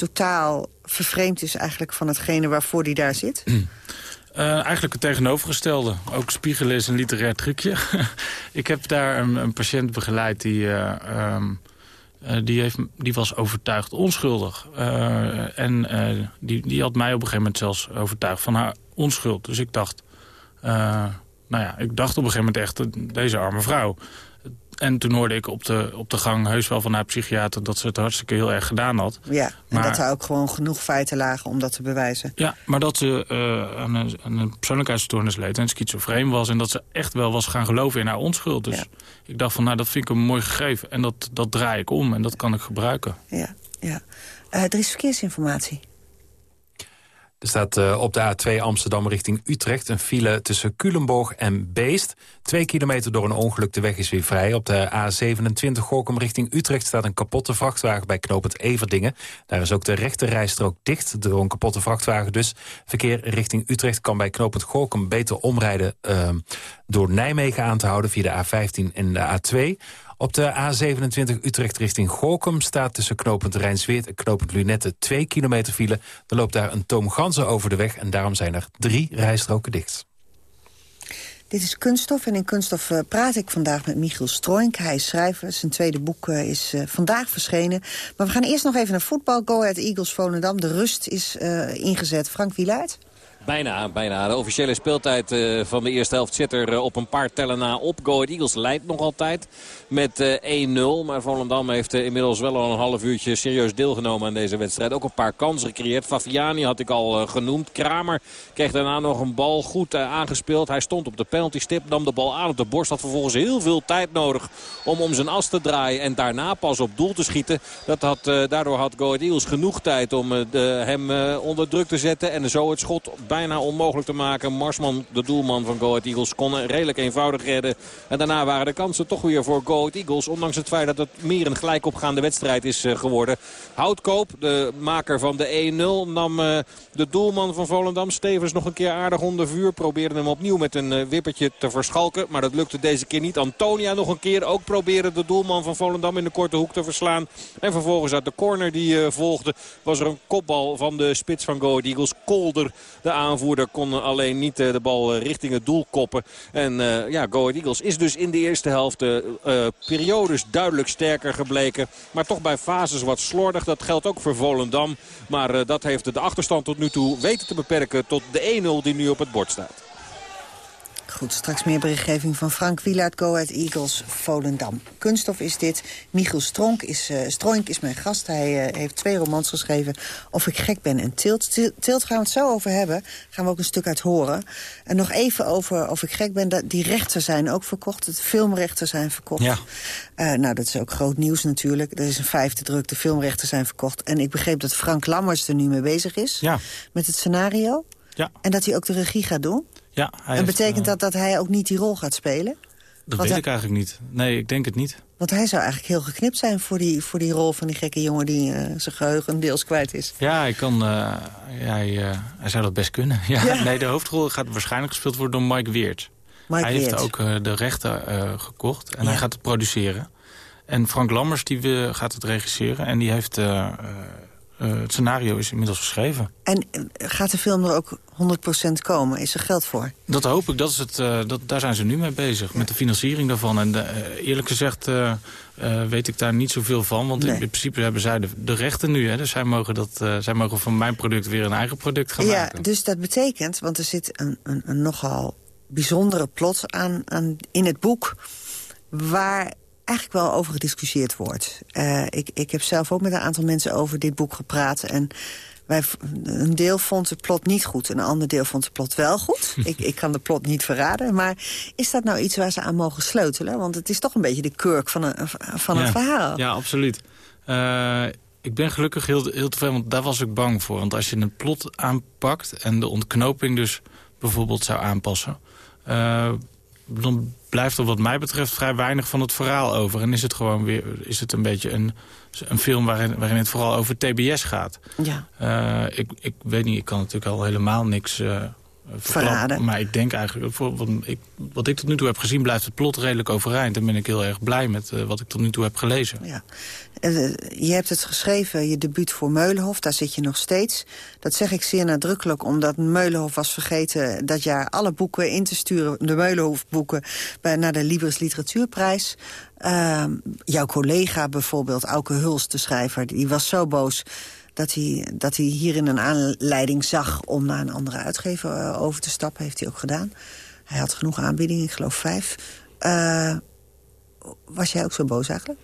totaal vervreemd is eigenlijk van hetgene waarvoor hij daar zit? Uh, eigenlijk het tegenovergestelde. Ook spiegelen is een literair trucje. ik heb daar een, een patiënt begeleid die... Uh, um, die, heeft, die was overtuigd onschuldig. en die, die had mij op een gegeven moment zelfs overtuigd van haar onschuld. Dus ik dacht, nou ja, ik dacht op een gegeven moment echt, deze arme vrouw. En toen hoorde ik op de, op de gang heus wel van haar psychiater... dat ze het hartstikke heel erg gedaan had. Ja, en dat er ook gewoon genoeg feiten lagen om dat te bewijzen. Ja, maar dat ze uh, aan, een, aan een persoonlijkheidsstoornis leed en schizofreen was... en dat ze echt wel was gaan geloven in haar onschuld. Dus ik dacht van, nou, dat vind ik een mooi gegeven. En dat, dat draai ik om en dat kan ik gebruiken. Ja, ja. Uh, er is verkeersinformatie. Er staat uh, op de A2 Amsterdam richting Utrecht een file tussen Culemborg en Beest. Twee kilometer door een ongeluk, de weg is weer vrij. Op de A27 Gorkum richting Utrecht staat een kapotte vrachtwagen bij knooppunt Everdingen. Daar is ook de rechte rijstrook dicht door een kapotte vrachtwagen. Dus verkeer richting Utrecht kan bij knooppunt Gorkum beter omrijden... Uh, door Nijmegen aan te houden via de A15 en de A2... Op de A27 Utrecht richting Gorkum staat tussen knooppunt Rijnsweert en knooppunt Lunette 2 kilometer file. Er loopt daar een toom ganzen over de weg en daarom zijn er drie rijstroken dicht. Dit is Kunststof en in Kunststof uh, praat ik vandaag met Michiel Stroink. Hij is schrijver, zijn tweede boek uh, is uh, vandaag verschenen. Maar we gaan eerst nog even naar voetbal. Go Ahead Eagles Volendam. De rust is ingezet. Frank Wielaert. Bijna, bijna. De officiële speeltijd van de eerste helft zit er op een paar tellen na op. Go Ahead Eagles leidt nog altijd met uh, 1-0. Maar Volendam heeft inmiddels wel al een half uurtje serieus deelgenomen aan deze wedstrijd. Ook een paar kansen gecreëerd. Faviani had ik al genoemd. Kramer kreeg daarna nog een bal goed aangespeeld. Hij stond op de penalty stip, nam de bal aan op de borst. Had vervolgens heel veel tijd nodig om om zijn as te draaien. En daarna pas op doel te schieten. Dat had, daardoor had Go Eagles genoeg tijd om hem onder druk te zetten. En zo het schot bijna onmogelijk te maken. Marsman, de doelman van Go Eagles, kon redelijk eenvoudig redden. En daarna waren de kansen toch weer voor Go Ahead Eagles. Ondanks het feit dat het meer een gelijkopgaande wedstrijd is eh, geworden. Houtkoop, de maker van de 1-0, nam eh, de doelman van Volendam. Stevens nog een keer aardig onder vuur. Probeerde hem opnieuw met een eh, wippertje te verschalken. Maar dat lukte deze keer niet. Antonia nog een keer. Ook probeerde de doelman van Volendam in de korte hoek te verslaan. En vervolgens uit de corner die volgde was er een kopbal van de spits van Go Eagles. Kolder, de aanvoerder kon alleen niet de bal richting het doel koppen. En ja, Go Eagles is dus in de eerste helft periodes duidelijk sterker gebleken. Maar toch bij fases wat slordig. Dat geldt ook voor Volendam. Maar uh, dat heeft de achterstand tot nu toe weten te beperken tot de 1-0 die nu op het bord staat. Goed, straks meer berichtgeving van Frank Wielaert, Go Ahead Eagles, Volendam. Kunststof is dit. Michiel Stronk is, uh, Stronk is mijn gast. Hij uh, heeft twee romans geschreven, Of ik gek ben en Tilt. Tilt gaan we het zo over hebben. Gaan we ook een stuk uit horen. En nog even over Of ik gek ben. Dat, die rechten zijn ook verkocht. De filmrechten zijn verkocht. Ja. Uh, nou, dat is ook groot nieuws natuurlijk. Er is een vijfde druk. De filmrechten zijn verkocht. En ik begreep dat Frank Lammers er nu mee bezig is. Ja. Met het scenario. Ja. En dat hij ook de regie gaat doen. Ja, en betekent eh, dat dat hij ook niet die rol gaat spelen? Dat weet ik eigenlijk niet. Nee, ik denk het niet. Want hij zou eigenlijk heel geknipt zijn voor die, voor die rol van die gekke jongen... die uh, zijn geheugen deels kwijt is. Ja, hij, kan, uh, hij, uh, hij zou dat best kunnen. Ja, ja, Nee, de hoofdrol gaat waarschijnlijk gespeeld worden door Mike Weert. Mike hij Weert. heeft ook de rechten gekocht en ja. hij gaat het produceren. En Frank Lammers die, gaat het regisseren en die heeft uh, het scenario is inmiddels geschreven. En uh, gaat de film er ook 100% komen? Is er geld voor? Dat hoop ik. Dat is het, uh, dat, daar zijn ze nu mee bezig. Ja. Met de financiering daarvan. En eerlijk gezegd weet ik daar niet zoveel van. Want nee. in, principe hebben zij de, de rechten nu. Hè, dus zij mogen, dat, zij mogen van mijn product weer een eigen product gaan ja, maken. Dus dat betekent, want er zit een, een, een nogal bijzondere plot aan, aan in het boek... waar eigenlijk wel over gediscussieerd wordt. Uh, ik, ik heb zelf ook met een aantal mensen over dit boek gepraat. En wij, een deel vond het plot niet goed. Een ander deel vond het plot wel goed. ik, ik kan de plot niet verraden. Maar is dat nou iets waar ze aan mogen sleutelen? Want het is toch een beetje de kurk van een, van ja, verhaal. Ja, absoluut. Uh, ik ben gelukkig heel, heel tevreden, want daar was ik bang voor. Want als je een plot aanpakt en de ontknoping dus bijvoorbeeld zou aanpassen... Uh, dan blijft er wat mij betreft vrij weinig van het verhaal over. En is het gewoon weer is het een beetje een, een film waarin, waarin het vooral over TBS gaat. Ja. Uh, ik, ik weet niet, ik kan natuurlijk al helemaal niks uh, verraden. Maar ik denk eigenlijk, voor, wat, ik, wat ik tot nu toe heb gezien... blijft het plot redelijk overeind. En ben ik heel erg blij met wat ik tot nu toe heb gelezen. Ja. je hebt het geschreven, je debuut voor Meulenhof. Daar zit je nog steeds. Dat zeg ik zeer nadrukkelijk, omdat Meulenhof was vergeten... dat jaar alle boeken in te sturen, de Meulenhof-boeken... naar de Libris Literatuurprijs. Ehm, jouw collega bijvoorbeeld, Auke Huls, de schrijver... die was zo boos dat hij, dat hij hierin een aanleiding zag om naar een andere uitgever eh, over te stappen. Heeft hij ook gedaan. Hij had genoeg aanbiedingen, ik geloof vijf. Uh, was jij ook zo boos eigenlijk?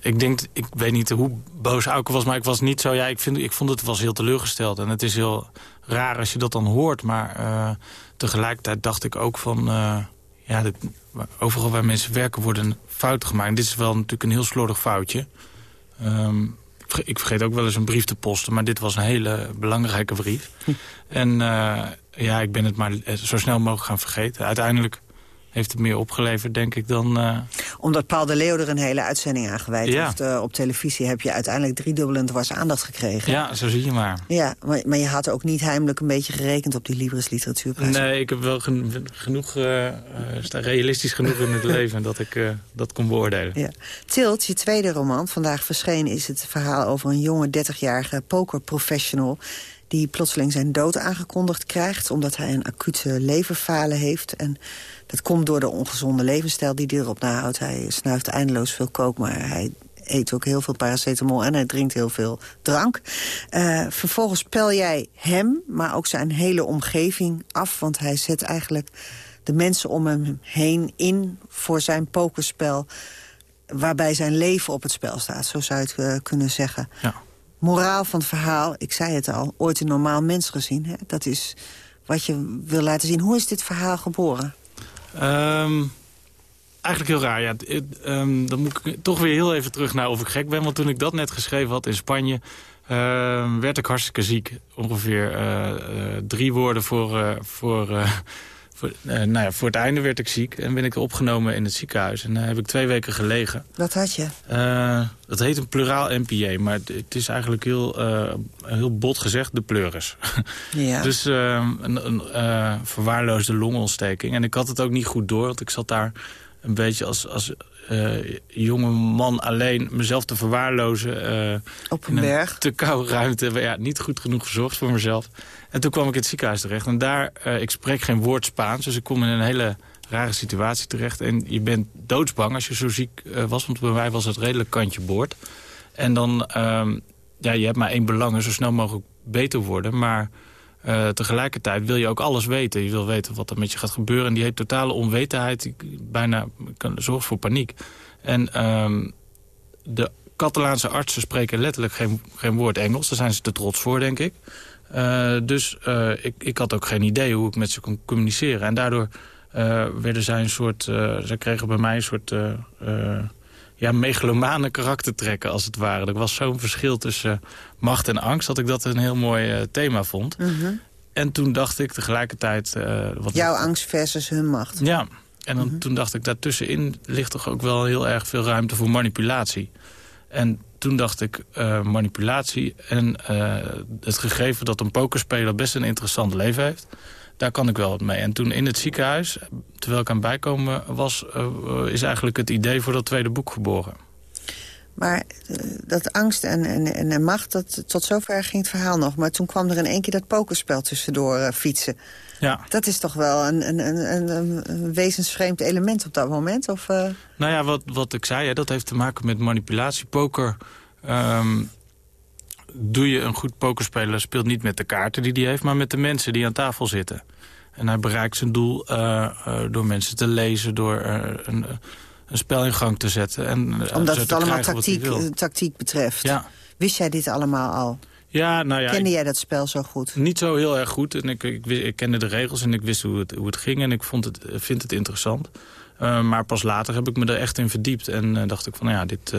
Ik denk, ik weet niet hoe boos Auke was, maar ik was niet zo... Ja, ik, vind, ik vond het was heel teleurgesteld. En het is heel raar als je dat dan hoort. Maar uh, tegelijkertijd dacht ik ook van... Ja, dit, overal waar mensen werken worden fouten gemaakt. Dit is wel natuurlijk een heel slordig foutje. Um, ik vergeet ook wel eens een brief te posten, maar dit was een hele belangrijke brief. Hm. En uh, ja, ik ben het maar zo snel mogelijk gaan vergeten. Uiteindelijk heeft het meer opgeleverd, denk ik, dan... Uh... Omdat Paul de Leeuw er een hele uitzending aan gewijd ja. heeft. Uh, op televisie heb je uiteindelijk driedubbelend was aandacht gekregen. Ja, zo zie je maar. Ja, maar, maar, je had ook niet heimelijk een beetje gerekend op die Libris Literatuurprijs. Nee, ik heb wel gen genoeg, uh, realistisch genoeg in het leven dat ik dat kon beoordelen. Ja. Tilt, je tweede roman, vandaag verschenen, is het verhaal over een jonge 30-jarige pokerprofessional die plotseling zijn dood aangekondigd krijgt... omdat hij een acute leverfalen heeft. En dat komt door de ongezonde levensstijl die hij erop nahoudt. Hij snuift eindeloos veel kook, maar hij eet ook heel veel paracetamol en hij drinkt heel veel drank. Uh, vervolgens pel jij hem, maar ook zijn hele omgeving af... want hij zet eigenlijk de mensen om hem heen in voor zijn pokerspel... waarbij zijn leven op het spel staat, zo zou je het uh, kunnen zeggen. Ja. Moraal van het verhaal, ik zei het al, ooit een normaal mens gezien. Hè? Dat is wat je wil laten zien. Hoe is dit verhaal geboren? Um, eigenlijk heel raar, ja. Um, dan moet ik toch weer heel even terug naar of ik gek ben. Want toen ik dat net geschreven had in Spanje... Uh, werd ik hartstikke ziek. Ongeveer uh, uh, drie woorden voor, voor, voor, nou ja, voor het einde werd ik ziek. En ben ik opgenomen in het ziekenhuis. En daar heb ik twee weken gelegen. Wat had je? dat heet een pleuraal NPA. Maar het, het is eigenlijk heel, heel bot gezegd de pleuris. Ja. dus een, een verwaarloosde longontsteking. En ik had het ook niet goed door. Want ik zat daar een beetje als, als uh, jonge man alleen mezelf te verwaarlozen. Uh, Op een berg? te koude ruimte. Ja, niet goed genoeg gezorgd voor mezelf. En toen kwam ik in het ziekenhuis terecht. En daar, uh, ik spreek geen woord Spaans. Dus ik kom in een hele rare situatie terecht. En je bent doodsbang als je zo ziek was. Want bij mij was het redelijk kantje boord. En dan, ehm, ja, je hebt maar één belang. Zo snel mogelijk beter worden. Maar uh, tegelijkertijd wil je ook alles weten. Je wil weten wat er met je gaat gebeuren. En die heeft totale onwetendheid bijna zorgt voor paniek. En um, de Catalaanse artsen spreken letterlijk geen, geen woord Engels. Daar zijn ze te trots voor, denk ik. Uh, dus uh, ik, ik had ook geen idee hoe ik met ze kon communiceren. En daardoor werden zij een soort... ze kregen bij mij een soort ja, megalomane karaktertrekken, als het ware. Er was zo'n verschil tussen macht en angst... dat ik dat een heel mooi uh, thema vond. Mm -hmm. En toen dacht ik tegelijkertijd... Uh, wat Jouw angst versus hun macht. Ja, en dan, mm -hmm. toen dacht ik, daartussenin ligt toch ook wel heel erg veel ruimte voor manipulatie. En toen dacht ik, uh, manipulatie en het gegeven dat een pokerspeler best een interessant leven heeft daar kan ik wel wat mee. En toen in het ziekenhuis, terwijl ik aan bijkomen was... Uh, is eigenlijk het idee voor dat tweede boek geboren. Maar dat angst en, en, en macht, dat, tot zover ging het verhaal nog. Maar toen kwam er in één keer dat pokerspel tussendoor fietsen. Ja. Dat is toch wel een, een, een, een wezensvreemd element op dat moment? Of, Nou ja, wat, wat ik zei, dat heeft te maken met manipulatie. Poker... Um, doe je een goed pokerspeler speelt niet met de kaarten die hij heeft... maar met de mensen die aan tafel zitten. En hij bereikt zijn doel uh, uh, door mensen te lezen... door een, een, spel in gang te zetten. En, Omdat het allemaal tactiek, tactiek betreft. Ja. Wist jij dit allemaal al? Ja, nou ja, Kende jij dat spel zo goed? Niet zo heel erg goed. En ik, ik, ik kende de regels en ik wist hoe het, hoe het ging. En ik vond het, vind het interessant. maar pas later heb ik me er echt in verdiept. En dacht ik van, nou ja, dit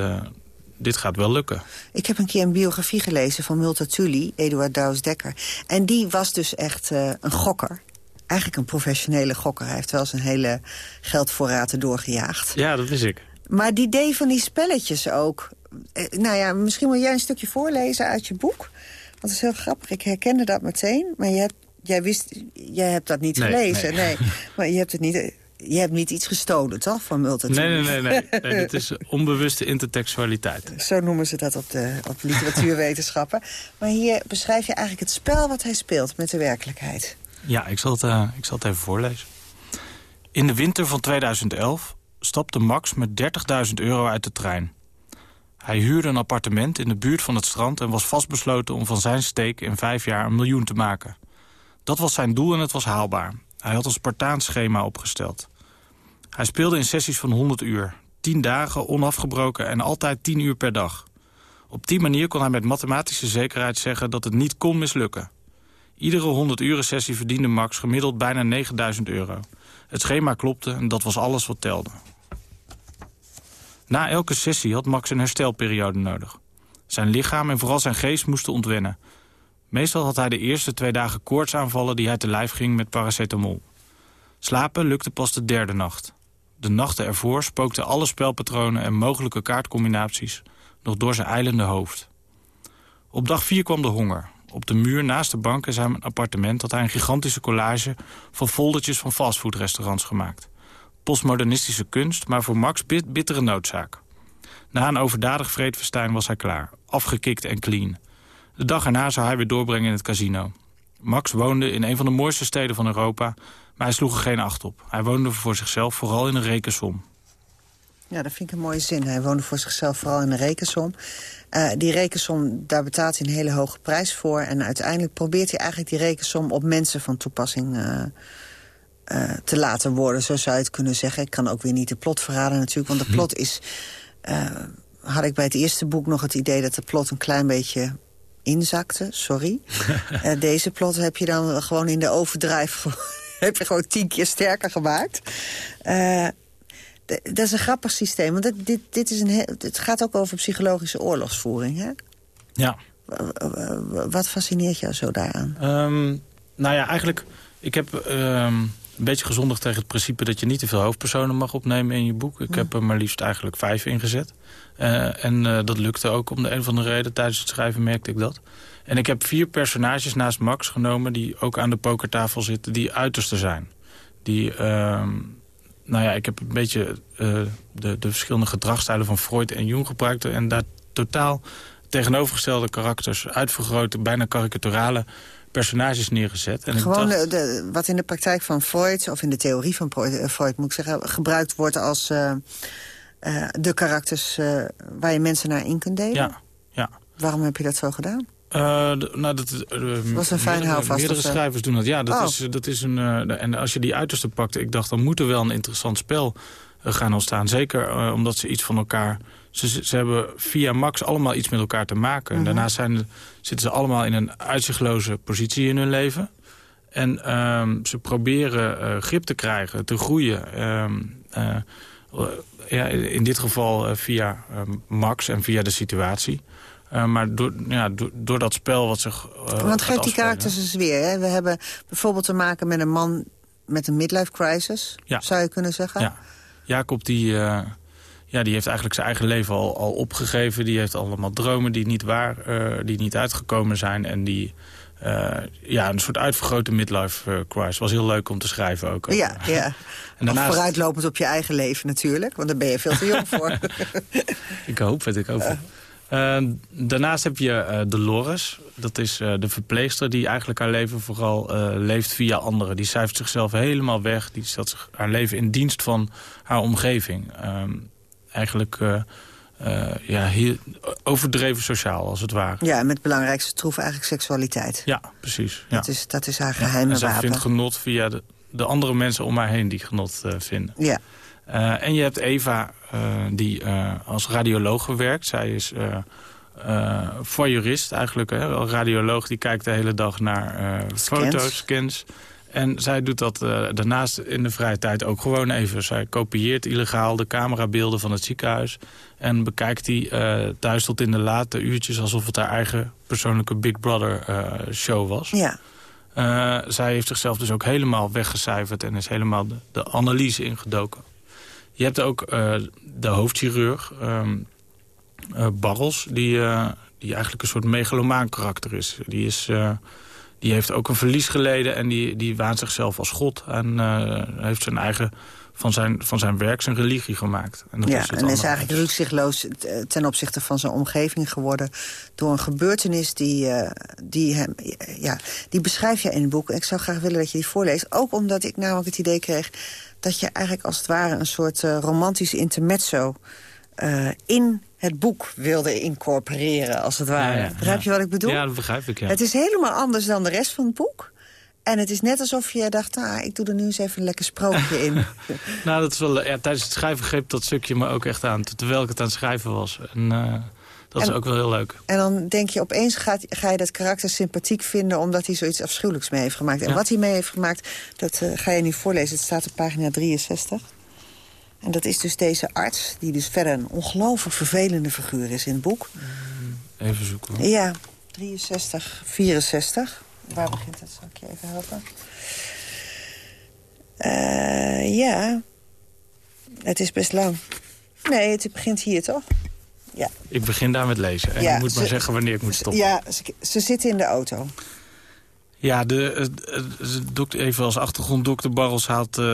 dit gaat wel lukken. Ik heb een keer een biografie gelezen van Multatuli, Eduard Douws-Dekker. En die was dus echt een gokker. Eigenlijk een professionele gokker. Hij heeft wel zijn hele geldvoorraad doorgejaagd. Ja, dat wist ik. Maar die deed van die spelletjes ook. Eh, nou ja, misschien wil jij een stukje voorlezen uit je boek. Want dat is heel grappig. Ik herkende dat meteen. Maar je hebt jij wist, jij hebt dat niet Nee, gelezen. nee. Nee. Maar je hebt het niet... Je hebt niet iets gestolen, toch, van Multatuli? Nee, nee, nee. nee. nee dit is onbewuste intertextualiteit. Zo noemen ze dat op de, op literatuurwetenschappen. Maar hier beschrijf je eigenlijk het spel wat hij speelt met de werkelijkheid. Ja, ik zal, het, eh, ik zal het even voorlezen. In de winter van 2011 stapte Max met 30.000 euro uit de trein. Hij huurde een appartement in de buurt van het strand... en was vastbesloten om van zijn steek in vijf jaar een miljoen te maken. Dat was zijn doel en het was haalbaar. Hij had een Spartaans schema opgesteld. Hij speelde in sessies van 100 uur. 10 dagen, onafgebroken en altijd 10 uur per dag. Op die manier kon hij met mathematische zekerheid zeggen dat het niet kon mislukken. Iedere 100 uren sessie verdiende Max gemiddeld bijna 9000 euro. Het schema klopte en dat was alles wat telde. Na elke sessie had Max een herstelperiode nodig. Zijn lichaam en vooral zijn geest moesten ontwennen. Meestal had hij de eerste twee dagen koortsaanvallen die hij te lijf ging met paracetamol. Slapen lukte pas de derde nacht. De nachten ervoor spookten alle spelpatronen en mogelijke kaartcombinaties nog door zijn eilende hoofd. Op dag vier kwam de honger. Op de muur naast de bank in zijn appartement had hij een gigantische collage van foldertjes van fastfoodrestaurants gemaakt. Postmodernistische kunst, maar voor Max bit bittere noodzaak. Na een overdadig vreedverstijn was hij klaar, afgekikt en clean. De dag erna zou hij weer doorbrengen in het casino. Max woonde in een van de mooiste steden van Europa, maar hij sloeg er geen acht op. Hij woonde voor zichzelf vooral in een rekensom. Ja, dat vind ik een mooie zin. Hij woonde voor zichzelf vooral in een rekensom. Uh, die rekensom, daar betaalt hij een hele hoge prijs voor. En uiteindelijk probeert hij eigenlijk die rekensom op mensen van toepassing uh, uh, te laten worden. Zo zou je het kunnen zeggen. Ik kan ook weer niet de plot verraden natuurlijk. Want de plot is... had ik bij het eerste boek nog het idee dat de plot een klein beetje inzakte. Sorry. deze plot heb je dan gewoon in de overdrijf... heb je gewoon tien keer sterker gemaakt. Dat is een grappig systeem, want dit, dit, dit is een het gaat ook over psychologische oorlogsvoering, hè? Ja. Wat fascineert jou zo daaraan? Um, nou ja, eigenlijk, ik heb um, een beetje gezondigd tegen het principe... dat je niet te veel hoofdpersonen mag opnemen in je boek. Ik heb er maar liefst eigenlijk vijf ingezet. Uh, en uh, dat lukte ook om de een of andere reden. Tijdens het schrijven merkte ik dat. En ik heb vier personages naast Max genomen... die ook aan de pokertafel zitten, die uiterste zijn. Die... Uh, nou ja, ik heb een beetje uh, de, de verschillende gedragsstijlen van Freud en Jung gebruikt... en daar totaal tegenovergestelde karakters uitvergrote, bijna karikaturale personages neergezet. En Gewoon dacht, de, de, wat in de praktijk van Freud, of in de theorie van Freud, Freud moet ik zeggen, gebruikt wordt als uh, uh, de karakters waar je mensen naar in kunt delen? Ja, ja. Waarom heb je dat zo gedaan? Uh, nou, dat, uh, was een fijn houvast. Meerdere schrijvers doen dat. Ja, dat, oh. is, dat is een. Uh, en als je die uiterste pakt, ik dacht, dan moet er wel een interessant spel gaan ontstaan. Zeker omdat ze iets van elkaar. Ze, ze hebben via Max allemaal iets met elkaar te maken. Mhm. Daarnaast zijn, zitten ze allemaal in een uitzichtloze positie in hun leven. En ehm, ze proberen grip te krijgen, te groeien. Ehm, ja, in dit geval via Max en via de situatie. Uh, maar door, ja, door, door, dat spel wat zich uh, Want geef die karakters eens weer. Hè? We hebben bijvoorbeeld te maken met een man met een midlife crisis, ja. zou je kunnen zeggen. Ja. Jacob die, uh, ja, die heeft eigenlijk zijn eigen leven al, al opgegeven. Die heeft allemaal dromen die niet waar, die niet uitgekomen zijn. En die, ja, een soort uitvergrote midlife crisis. Was heel leuk om te schrijven ook. Ja, ja. En daarnaast... Vooruitlopend op je eigen leven natuurlijk. Want daar ben je veel te jong voor. ik hoop het, ik hoop het. Uh, daarnaast heb je Dolores. Dat is de verpleegster die eigenlijk haar leven vooral leeft via anderen. Die cijfert zichzelf helemaal weg. Die stelt zich haar leven in dienst van haar omgeving. Eigenlijk ja, heel overdreven sociaal, als het ware. Ja, en met belangrijkste troef eigenlijk seksualiteit. Ja, precies. Ja. Dat, is, dat is haar geheime ja, en zij wapen. vindt genot via de, de andere mensen om haar heen die genot vinden. Ja. Uh, en je hebt Eva, uh, die uh, als radiologe werkt. Zij is voyeurist eigenlijk. Hè? Een radioloog die kijkt de hele dag naar foto's, scans. En zij doet dat daarnaast in de vrije tijd ook gewoon even. Zij kopieert illegaal de camerabeelden van het ziekenhuis. En bekijkt die thuis tot in de late uurtjes... alsof het haar eigen persoonlijke Big Brother show was. Ja. zij heeft zichzelf dus ook helemaal weggecijferd... en is helemaal de, de analyse ingedoken. Je hebt ook de hoofdchirurg, um, Barrels, die, die eigenlijk een soort megalomaan karakter is. Die is die heeft ook een verlies geleden en die, die waant zichzelf als god. En uh, heeft zijn eigen, van zijn, van zijn werk zijn religie gemaakt. En dat ja, is en is eigenlijk rukzichtloos ten opzichte van zijn omgeving geworden... door een gebeurtenis die, uh, die hem... Ja, die beschrijf je in het boek. Ik zou graag willen dat je die voorleest. Ook omdat ik namelijk het idee kreeg dat je eigenlijk als het ware... een soort uh, romantisch intermezzo in het boek wilde incorporeren, als het ware. Ja, begrijp je wat ik bedoel? Ja, dat begrijp ik. Het is helemaal anders dan de rest van het boek. En het is net alsof je dacht, ah, ik doe er nu eens even een lekker sprookje in. nou, dat is wel, ja, tijdens het schrijven greep dat stukje me ook echt aan. Terwijl ik het aan het schrijven was. En uh, dat is ook wel heel leuk. En dan denk je, opeens gaat, ga je dat karakter sympathiek vinden... omdat hij zoiets afschuwelijks mee heeft gemaakt. En wat hij mee heeft gemaakt, dat uh, ga je nu voorlezen. Het staat op pagina 63. En dat is dus deze arts, die dus verder een ongelooflijk vervelende figuur is in het boek. Mm, even zoeken. Hoor. Ja, 63, 64. Waar begint het? Zal ik je even helpen? Uh, ja, het is best lang. Nee, het begint hier toch? Ja. Ik begin daar met lezen. En ja, je moet maar zeggen wanneer ik moet stoppen. Ja, ze, ze zitten in de auto. Ja, de, dokter, even als achtergrond, dokter Barrels haalt uh,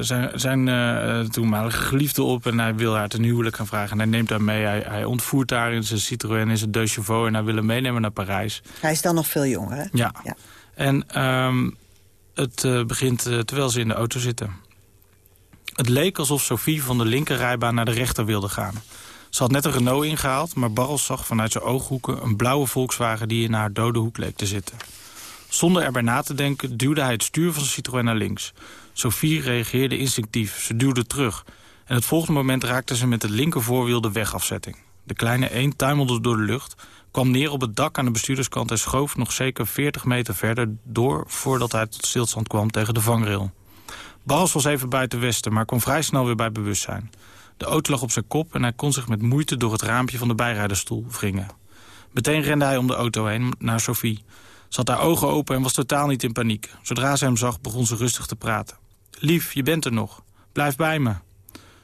zijn, zijn uh, toenmalige geliefde op... en hij wil haar ten huwelijk gaan vragen. En hij neemt haar mee, hij, hij ontvoert haar in zijn Citroën, in zijn De Chauveau... en hij wil hem meenemen naar Parijs. Hij is dan nog veel jonger, hè? Ja. ja. En um, het uh, begint terwijl ze in de auto zitten. Het leek alsof Sophie van de linkerrijbaan naar de rechter wilde gaan. Ze had net een Renault ingehaald, maar Barrels zag vanuit zijn ooghoeken... een blauwe Volkswagen die in haar dode hoek leek te zitten... Zonder erbij na te denken duwde hij het stuur van zijn Citroën naar links. Sophie reageerde instinctief. Ze duwde terug. En het volgende moment raakte ze met het linkervoorwiel de wegafzetting. De kleine eend tuimelde door de lucht, kwam neer op het dak aan de bestuurderskant... en schoof nog zeker 40 meter verder door... voordat hij tot stilstand kwam tegen de vangrail. Barros was even buiten westen, maar kwam vrij snel weer bij bewustzijn. De auto lag op zijn kop en hij kon zich met moeite... door het raampje van de bijrijderstoel wringen. Meteen rende hij om de auto heen naar Sophie. Had haar ogen open en was totaal niet in paniek. Zodra ze hem zag, begon ze rustig te praten. Lief, je bent er nog. Blijf bij me.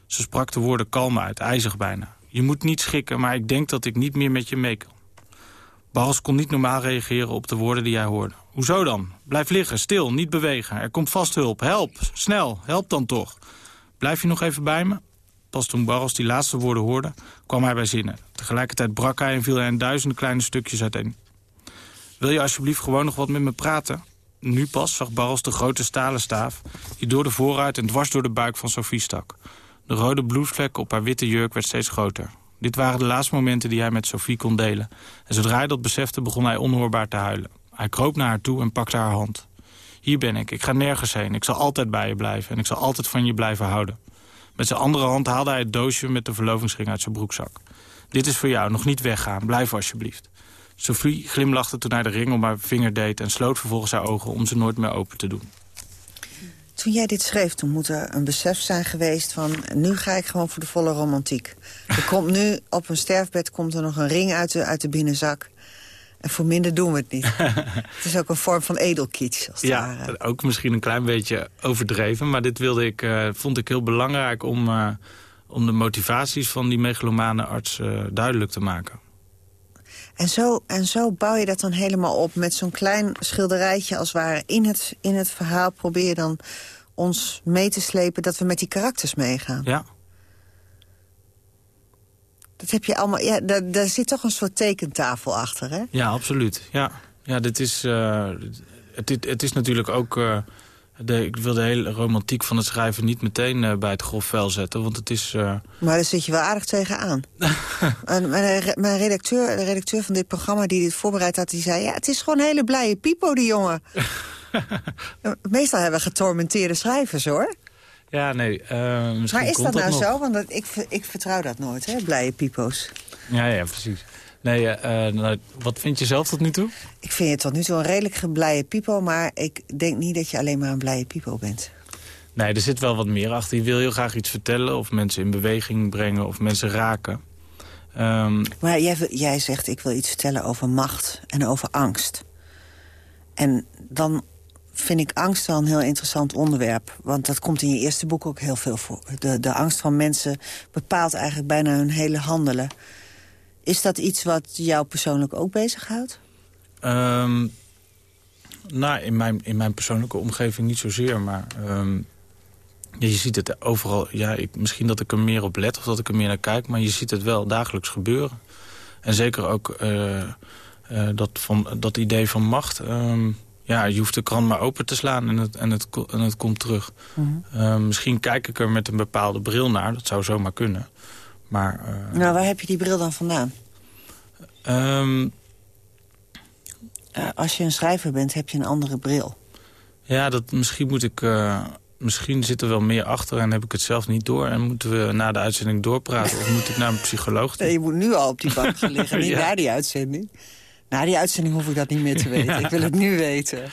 Ze sprak de woorden kalm uit, ijzig bijna. Je moet niet schikken, maar ik denk dat ik niet meer met je mee kan. Kon niet normaal reageren op de woorden die hij hoorde. Hoezo dan? Blijf liggen, stil, niet bewegen. Er komt vast hulp. Help, snel, help dan toch. Blijf je nog even bij me? Pas toen Barros die laatste woorden hoorde, kwam hij bij zinnen. Tegelijkertijd brak hij en viel hij in duizenden kleine stukjes uiteen. Wil je alsjeblieft gewoon nog wat met me praten? Nu pas zag Barrels de grote stalen staaf... die door de vooruit en dwars door de buik van Sophie stak. De rode bloedvlek op haar witte jurk werd steeds groter. Dit waren de laatste momenten die hij met Sophie kon delen. En zodra hij dat besefte begon hij onhoorbaar te huilen. Hij kroop naar haar toe en pakte haar hand. Hier ben ik, ik ga nergens heen. Ik zal altijd bij je blijven en ik zal altijd van je blijven houden. Met zijn andere hand haalde hij het doosje met de verlovingsring uit zijn broekzak. Dit is voor jou, nog niet weggaan, blijf alsjeblieft. Sophie glimlachte toen hij de ring om haar vinger deed... en sloot vervolgens haar ogen om ze nooit meer open te doen. Toen jij dit schreef, toen moet er een besef zijn geweest van... nu ga ik gewoon voor de volle romantiek. Er komt nu, op een sterfbed komt er nog een ring uit de, uit de binnenzak. En voor minder doen we het niet. het is ook een vorm van edelkitsch. Als ja, ook misschien een klein beetje overdreven. Maar dit wilde ik, uh, vond ik heel belangrijk om, uh, om de motivaties van die megalomane arts uh, duidelijk te maken. En zo, en zo bouw je dat dan helemaal op met zo'n klein schilderijtje als het ware. In het, in het verhaal probeer je dan ons mee te slepen dat we met die karakters meegaan. Ja. Dat heb je allemaal, ja, daar, daar zit toch een soort tekentafel achter, hè? Ja, absoluut. Ja, ja dit is, uh, het, het, is natuurlijk ook... Uh, de, ik wil de hele romantiek van het schrijven niet meteen uh, bij het grofvel zetten, want het is... Uh... Maar daar zit je wel aardig tegenaan. en mijn, mijn redacteur, de redacteur van dit programma die dit voorbereid had, die zei... ja, het is gewoon een hele blije pipo, die jongen. Meestal hebben we getormenteerde schrijvers, hoor. Ja, nee, uh, misschien Maar is dat nou nog. zo? Want dat, ik, ik vertrouw dat nooit, hè, blije pipo's. Ja, ja, precies. Nee, uh, nou, wat vind je zelf tot nu toe? Ik vind je tot nu toe een redelijk blije pipo... maar ik denk niet dat je alleen maar een blije pipo bent. Nee, er zit wel wat meer achter. Je wil heel graag iets vertellen of mensen in beweging brengen of mensen raken. Um... Maar jij, jij zegt, ik wil iets vertellen over macht en over angst. En dan vind ik angst wel een heel interessant onderwerp. Want dat komt in je eerste boek ook heel veel voor. De, de angst van mensen bepaalt eigenlijk bijna hun hele handelen. Is dat iets wat jou persoonlijk ook bezighoudt? Um, Nou, in mijn, in mijn persoonlijke omgeving niet zozeer, maar... ehm, je ziet het overal, ja, ik, misschien dat ik er meer op let of dat ik er meer naar kijk... maar je ziet het wel dagelijks gebeuren. En zeker ook eh, eh, dat, van, dat idee van macht. ehm, ja, je hoeft de krant maar open te slaan en het, en het, en het komt terug. Mhm. Misschien kijk ik er met een bepaalde bril naar, dat zou zomaar kunnen. Maar eh, Nou, waar heb je die bril dan vandaan? ehm, Eh, als je een schrijver bent, heb je een andere bril. ja, dat, misschien moet ik... eh, misschien zit er wel meer achter en heb ik het zelf niet door. En moeten we na de uitzending doorpraten of moet ik naar een psycholoog? Nee, je moet nu al op die bank gaan liggen, niet Ja. na die uitzending. Na die uitzending hoef ik dat niet meer te weten. Ja. Ik wil het nu weten.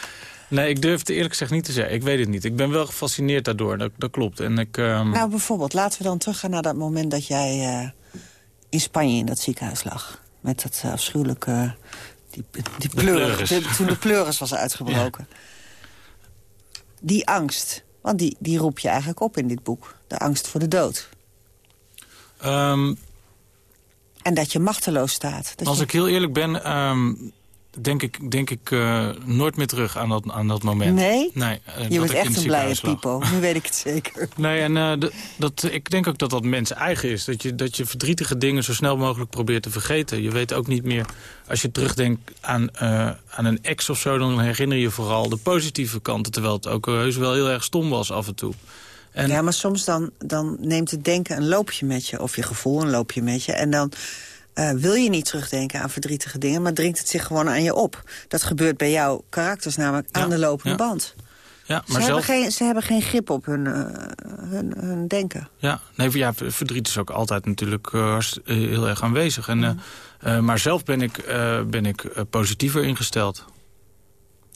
Nee, ik durf het eerlijk gezegd niet te zeggen. Ik weet het niet. Ik ben wel gefascineerd daardoor, dat, dat klopt. En ik, ehm, Nou, bijvoorbeeld, laten we dan teruggaan naar dat moment dat jij eh, in Spanje in dat ziekenhuis lag. Met dat eh, afschuwelijke... Die, die pleuris, pleuris. de- toen de pleuris was uitgebroken. Die angst, want die, die roep je eigenlijk op in dit boek. De angst voor de dood. ehm, En dat je machteloos staat. Dat als je- ik heel eerlijk ben, ehm, denk ik, denk ik eh, nooit meer terug aan dat, aan dat moment. Nee? nee eh, je in echt een blije pipo. Nu weet ik het zeker. Nee, en eh, dat, ik denk ook dat dat mensen eigen is. Dat je, dat je verdrietige dingen zo snel mogelijk probeert te vergeten. Je weet ook niet meer, als je terugdenkt aan, aan een ex of zo... dan herinner je vooral de positieve kanten. Terwijl het ook heus wel heel erg stom was af en toe. En, Ja, maar soms dan, dan neemt het denken een loopje met je. Of je gevoel een loopje met je. En dan eh, wil je niet terugdenken aan verdrietige dingen... maar dringt het zich gewoon aan je op. Dat gebeurt bij jouw karakters namelijk aan de lopende ja. band. ja, Ze, maar hebben zelf, geen, ze hebben geen grip op hun, eh, hun, hun denken. ja, nee, ja, verdriet is ook altijd natuurlijk eh, heel erg aanwezig. En, eh, maar zelf ben ik, ben ik positiever ingesteld.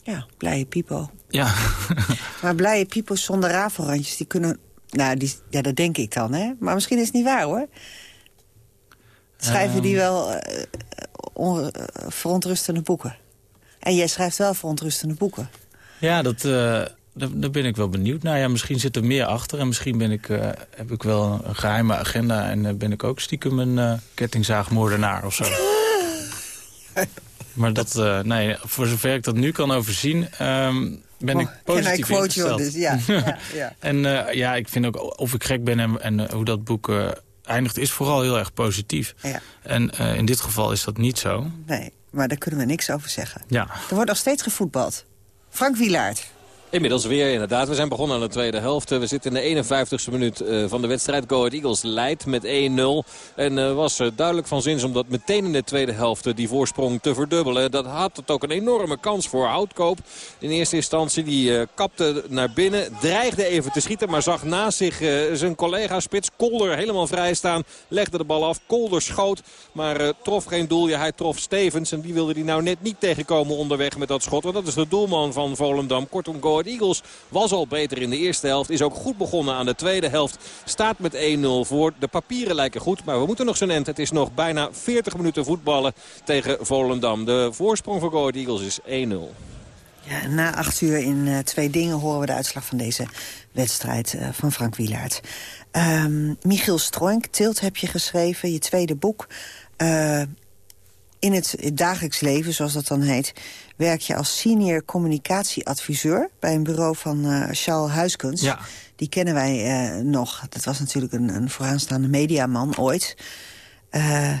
Ja, blije pipo. Ja, Maar blije pipo's zonder rafelrandjes, die kunnen... Nou, die, ja, dat denk ik dan, hè. Maar misschien is het niet waar, hoor. Schrijven die Ehm. wel eh, on- verontrustende boeken? En jij schrijft wel verontrustende boeken. Ja, dat, eh, daar, daar ben ik wel benieuwd naar. Ja, misschien zit er meer achter en misschien ben ik, eh, heb ik wel een geheime agenda... en ben ik ook stiekem een kettingzaagmoordenaar of zo. maar dat, nee, voor zover ik dat nu kan overzien... ehm, ben ik Oh, positief quote you on ingesteld. this? Ja, ja, ja. en ja, ik vind ook of ik gek ben en, en hoe dat boek eindigt... is vooral heel erg positief. Ja. En eh, in dit geval is dat niet zo. Nee, maar daar kunnen we niks over zeggen. Ja. Er wordt nog steeds gevoetbald. Frank Wielaert. Inmiddels weer, inderdaad. We zijn begonnen aan de tweede helft. We zitten in de 51ste minuut eh, van de wedstrijd. Go Ahead Eagles leidt met 1-0. En eh, was eh, duidelijk van zins om dat meteen in de tweede helft die voorsprong te verdubbelen. Dat had het ook een enorme kans voor Houtkoop. In eerste instantie die kapte naar binnen. Dreigde even te schieten, maar zag naast zich zijn collega Spits Kolder helemaal vrij staan. Legde de bal af. Kolder schoot, maar trof geen doel. Ja, hij trof Stevens en die wilde hij nou net niet tegenkomen onderweg met dat schot. Want dat is de doelman van Volendam. Kortom, Go Eagles was al beter in de eerste helft. Is ook goed begonnen aan de tweede helft. Staat met 1-0 voor. De papieren lijken goed, maar we moeten nog zijn end. Het is nog bijna 40 minuten voetballen tegen Volendam. De voorsprong voor Go Ahead Eagles is 1-0. Ja, na acht uur in eh, twee dingen horen we de uitslag van deze wedstrijd eh, van Frank Wielaert. Ehm, Michiel Stroink, Tilt heb je geschreven, je tweede boek. Eh, in het dagelijks leven, zoals dat dan heet... werk je als senior communicatieadviseur... bij een bureau van eh, Charles Huiskens. Ja. Die kennen wij eh, nog. Dat was natuurlijk een, een vooraanstaande mediaman ooit. Eh,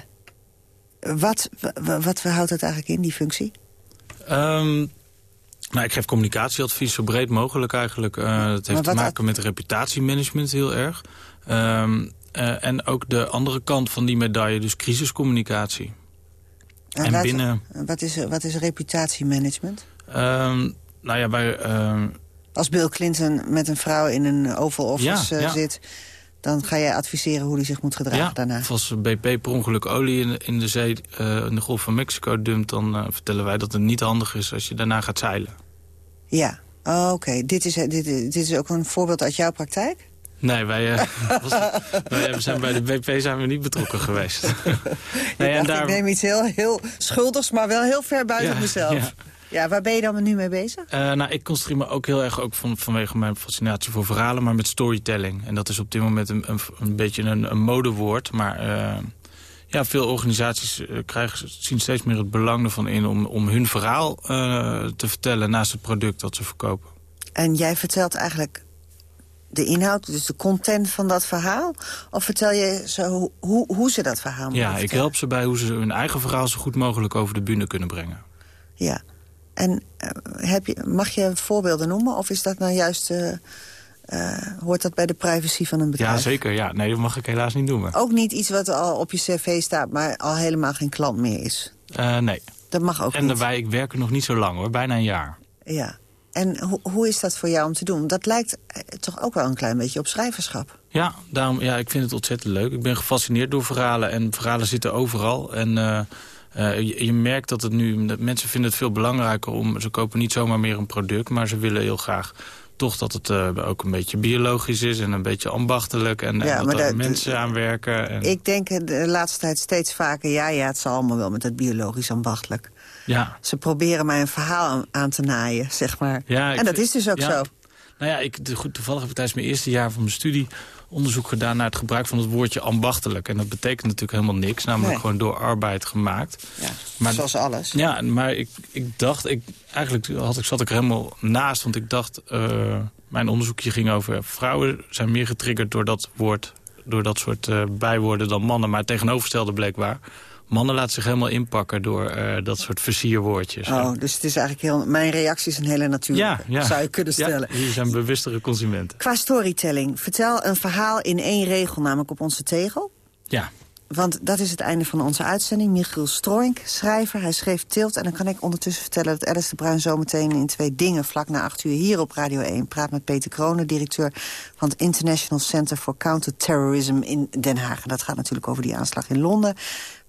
wat, wat, houdt dat eigenlijk in, die functie? Ehm, nou, ik geef communicatieadvies zo breed mogelijk eigenlijk. Eh dat heeft te maken met reputatiemanagement heel erg. Ehm, eh, en ook de andere kant van die medaille, dus crisiscommunicatie. En wat, binnen- Wat is, wat is reputatiemanagement? Ehm, nou ja, bij... ehm, Als Bill Clinton met een vrouw in een Oval Office Ja, eh, ja. zit... dan ga jij adviseren hoe hij zich moet gedragen ja, daarna. of als BP per ongeluk olie in, in de zee, eh, in de Golf van Mexico dumpt... dan eh, vertellen wij dat het niet handig is als je daarna gaat zeilen. Ja, oh, oké. Dit, is, dit, dit is ook een voorbeeld uit jouw praktijk? Nee, wij, eh, was- wij zijn bij de BP zijn we niet betrokken geweest. nee, ik, dacht, ik neem iets heel, heel schuldigs, maar wel heel ver buiten Ja, mezelf. ja. Ja. waar ben je dan nu mee bezig? Eh, nou, ik concentreer me ook heel erg ook van, vanwege mijn fascinatie voor verhalen, maar met storytelling. En dat is op dit moment een, een, een beetje een, een modewoord. Maar eh, Ja, veel organisaties krijgen, zien steeds meer het belang ervan in... om, om hun verhaal te vertellen naast het product dat ze verkopen. En jij vertelt eigenlijk de inhoud, dus de content van dat verhaal? Of vertel je zo hoe, hoe ze dat verhaal moeten Ja, ik help ze bij hoe ze hun eigen verhaal zo goed mogelijk over de bühne kunnen brengen. Ja. En uh, heb je, mag je voorbeelden noemen? Of is dat nou juist... Uh, uh, hoort dat bij de privacy van een bedrijf? Ja, zeker. Ja. Nee, dat mag ik helaas niet noemen. Ook niet iets wat al op je cv staat, maar al helemaal geen klant meer is? nee. Dat mag ook en niet? En daarbij, ik werk er nog niet zo lang hoor, bijna een jaar. Ja. En ho hoe is dat voor jou om te doen? Dat lijkt toch ook wel een klein beetje op schrijverschap. Ja, daarom, ja, ik vind het ontzettend leuk. Ik ben gefascineerd door verhalen en verhalen zitten overal. En uh, uh, je, je, merkt dat het nu, dat mensen vinden het veel belangrijker om... ze kopen niet zomaar meer een product, maar ze willen heel graag toch dat het uh, ook een beetje biologisch is en een beetje ambachtelijk. En, ja, en dat er mensen aan werken. En... Ik denk de laatste tijd steeds vaker, ja, ja, het zal allemaal wel met het biologisch ambachtelijk. Ja. Ze proberen mij een verhaal aan te naaien, zeg maar. Ja, en dat is dus ook ja, zo. Nou ja, ik, toevallig heb ik tijdens mijn eerste jaar van mijn studie onderzoek gedaan naar het gebruik van het woordje ambachtelijk. En dat betekent natuurlijk helemaal niks, namelijk nee. gewoon door arbeid gemaakt. Ja, maar, zoals alles. Ja, maar ik, ik dacht, ik, eigenlijk had ik, zat ik er helemaal naast, want ik dacht, uh, mijn onderzoekje ging over vrouwen zijn meer getriggerd door dat woord, door dat soort uh, bijwoorden dan mannen. Maar het tegenovergestelde bleek waar. Mannen laten zich helemaal inpakken door uh, dat soort versierwoordjes. Oh, dus het is eigenlijk heel... Mijn reactie is een hele natuurlijke, ja, ja. zou je kunnen stellen. Ja, jullie zijn bewustere consumenten. Qua storytelling, vertel een verhaal in één regel, namelijk op onze tegel. Ja. Want dat is het einde van onze uitzending. Michiel Stroink, schrijver, hij schreef Tilt. En dan kan ik ondertussen vertellen dat Alice de Bruin zometeen in twee dingen... vlak na acht uur hier op Radio 1 praat met Peter Kronen... directeur van het International Center for Counterterrorism in Den Haag. Dat gaat natuurlijk over die aanslag in Londen.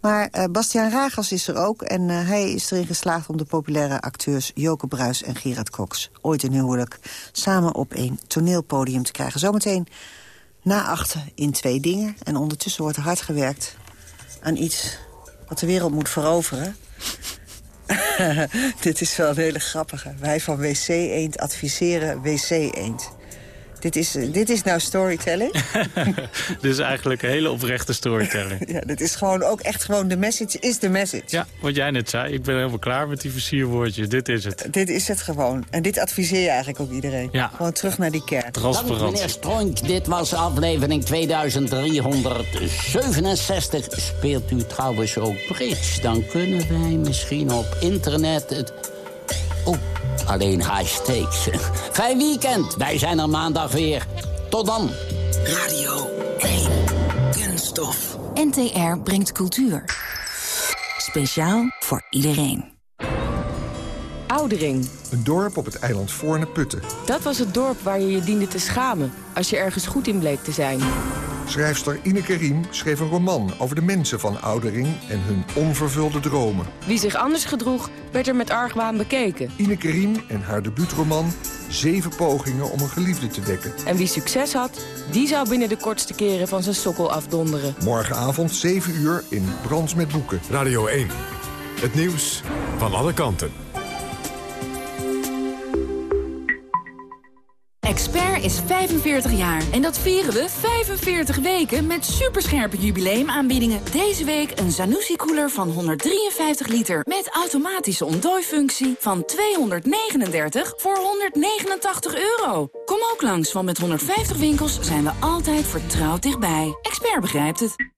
Maar uh, Bastiaan Ragels is er ook en uh, hij is erin geslaagd om de populaire acteurs Joke Bruis en Gerard Cox ooit in huwelijk samen op één toneelpodium te krijgen. Zometeen na achten in twee dingen. En ondertussen wordt er hard gewerkt aan iets wat de wereld moet veroveren. Dit is wel een hele grappige. Wij van WC Eend adviseren WC Eend. Dit is, dit is nou storytelling. dit is eigenlijk een hele oprechte storytelling. ja, dit is gewoon ook echt gewoon de message is de message. Ja, wat jij net zei. Ik ben helemaal klaar met die versierwoordjes. Dit is het. Dit is het gewoon. En dit adviseer je eigenlijk ook iedereen. Ja. Gewoon terug naar die kern. Transparantie. Dank meneer Stronk. Dit was aflevering 2367. Speelt u trouwens ook bridge? Dan kunnen wij misschien op internet het... Oh, alleen high stakes. Fijn weekend. Wij zijn er maandag weer. Tot dan. Radio 1. Kunststof. NTR brengt cultuur. Speciaal voor iedereen. Oudering. Een dorp op het eiland Voorne Putten. Dat was het dorp waar je je diende te schamen... als je ergens goed in bleek te zijn. Schrijfster Ineke Riem schreef een roman over de mensen van Oudering... en hun onvervulde dromen. Wie zich anders gedroeg, werd er met argwaan bekeken. Ineke Riem en haar debuutroman Zeven pogingen om een geliefde te wekken. En wie succes had, die zou binnen de kortste keren van zijn sokkel afdonderen. Morgenavond 7 uur in Brands met Boeken. Radio 1. Het nieuws van alle kanten. Expert is 45 jaar en dat vieren we 45 weken met superscherpe jubileumaanbiedingen. Deze week een Zanussi-koeler van 153 liter met automatische ontdooifunctie van 239 voor 189 euro. Kom ook langs, want met 150 winkels zijn we altijd vertrouwd dichtbij. Expert begrijpt het.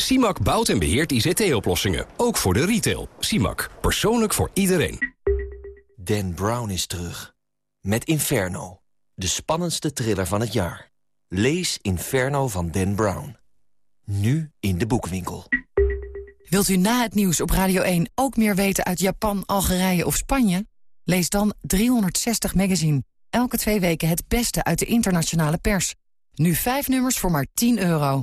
CIMAC bouwt en beheert ICT-oplossingen. Ook voor de retail. CIMAC. Persoonlijk voor iedereen. Dan Brown is terug. Met Inferno. De spannendste thriller van het jaar. Lees Inferno van Dan Brown. Nu in de boekenwinkel. Wilt u na het nieuws op Radio 1 ook meer weten uit Japan, Algerije of Spanje? Lees dan 360 Magazine. Elke twee weken het beste uit de internationale pers. Nu vijf nummers voor maar 10 euro.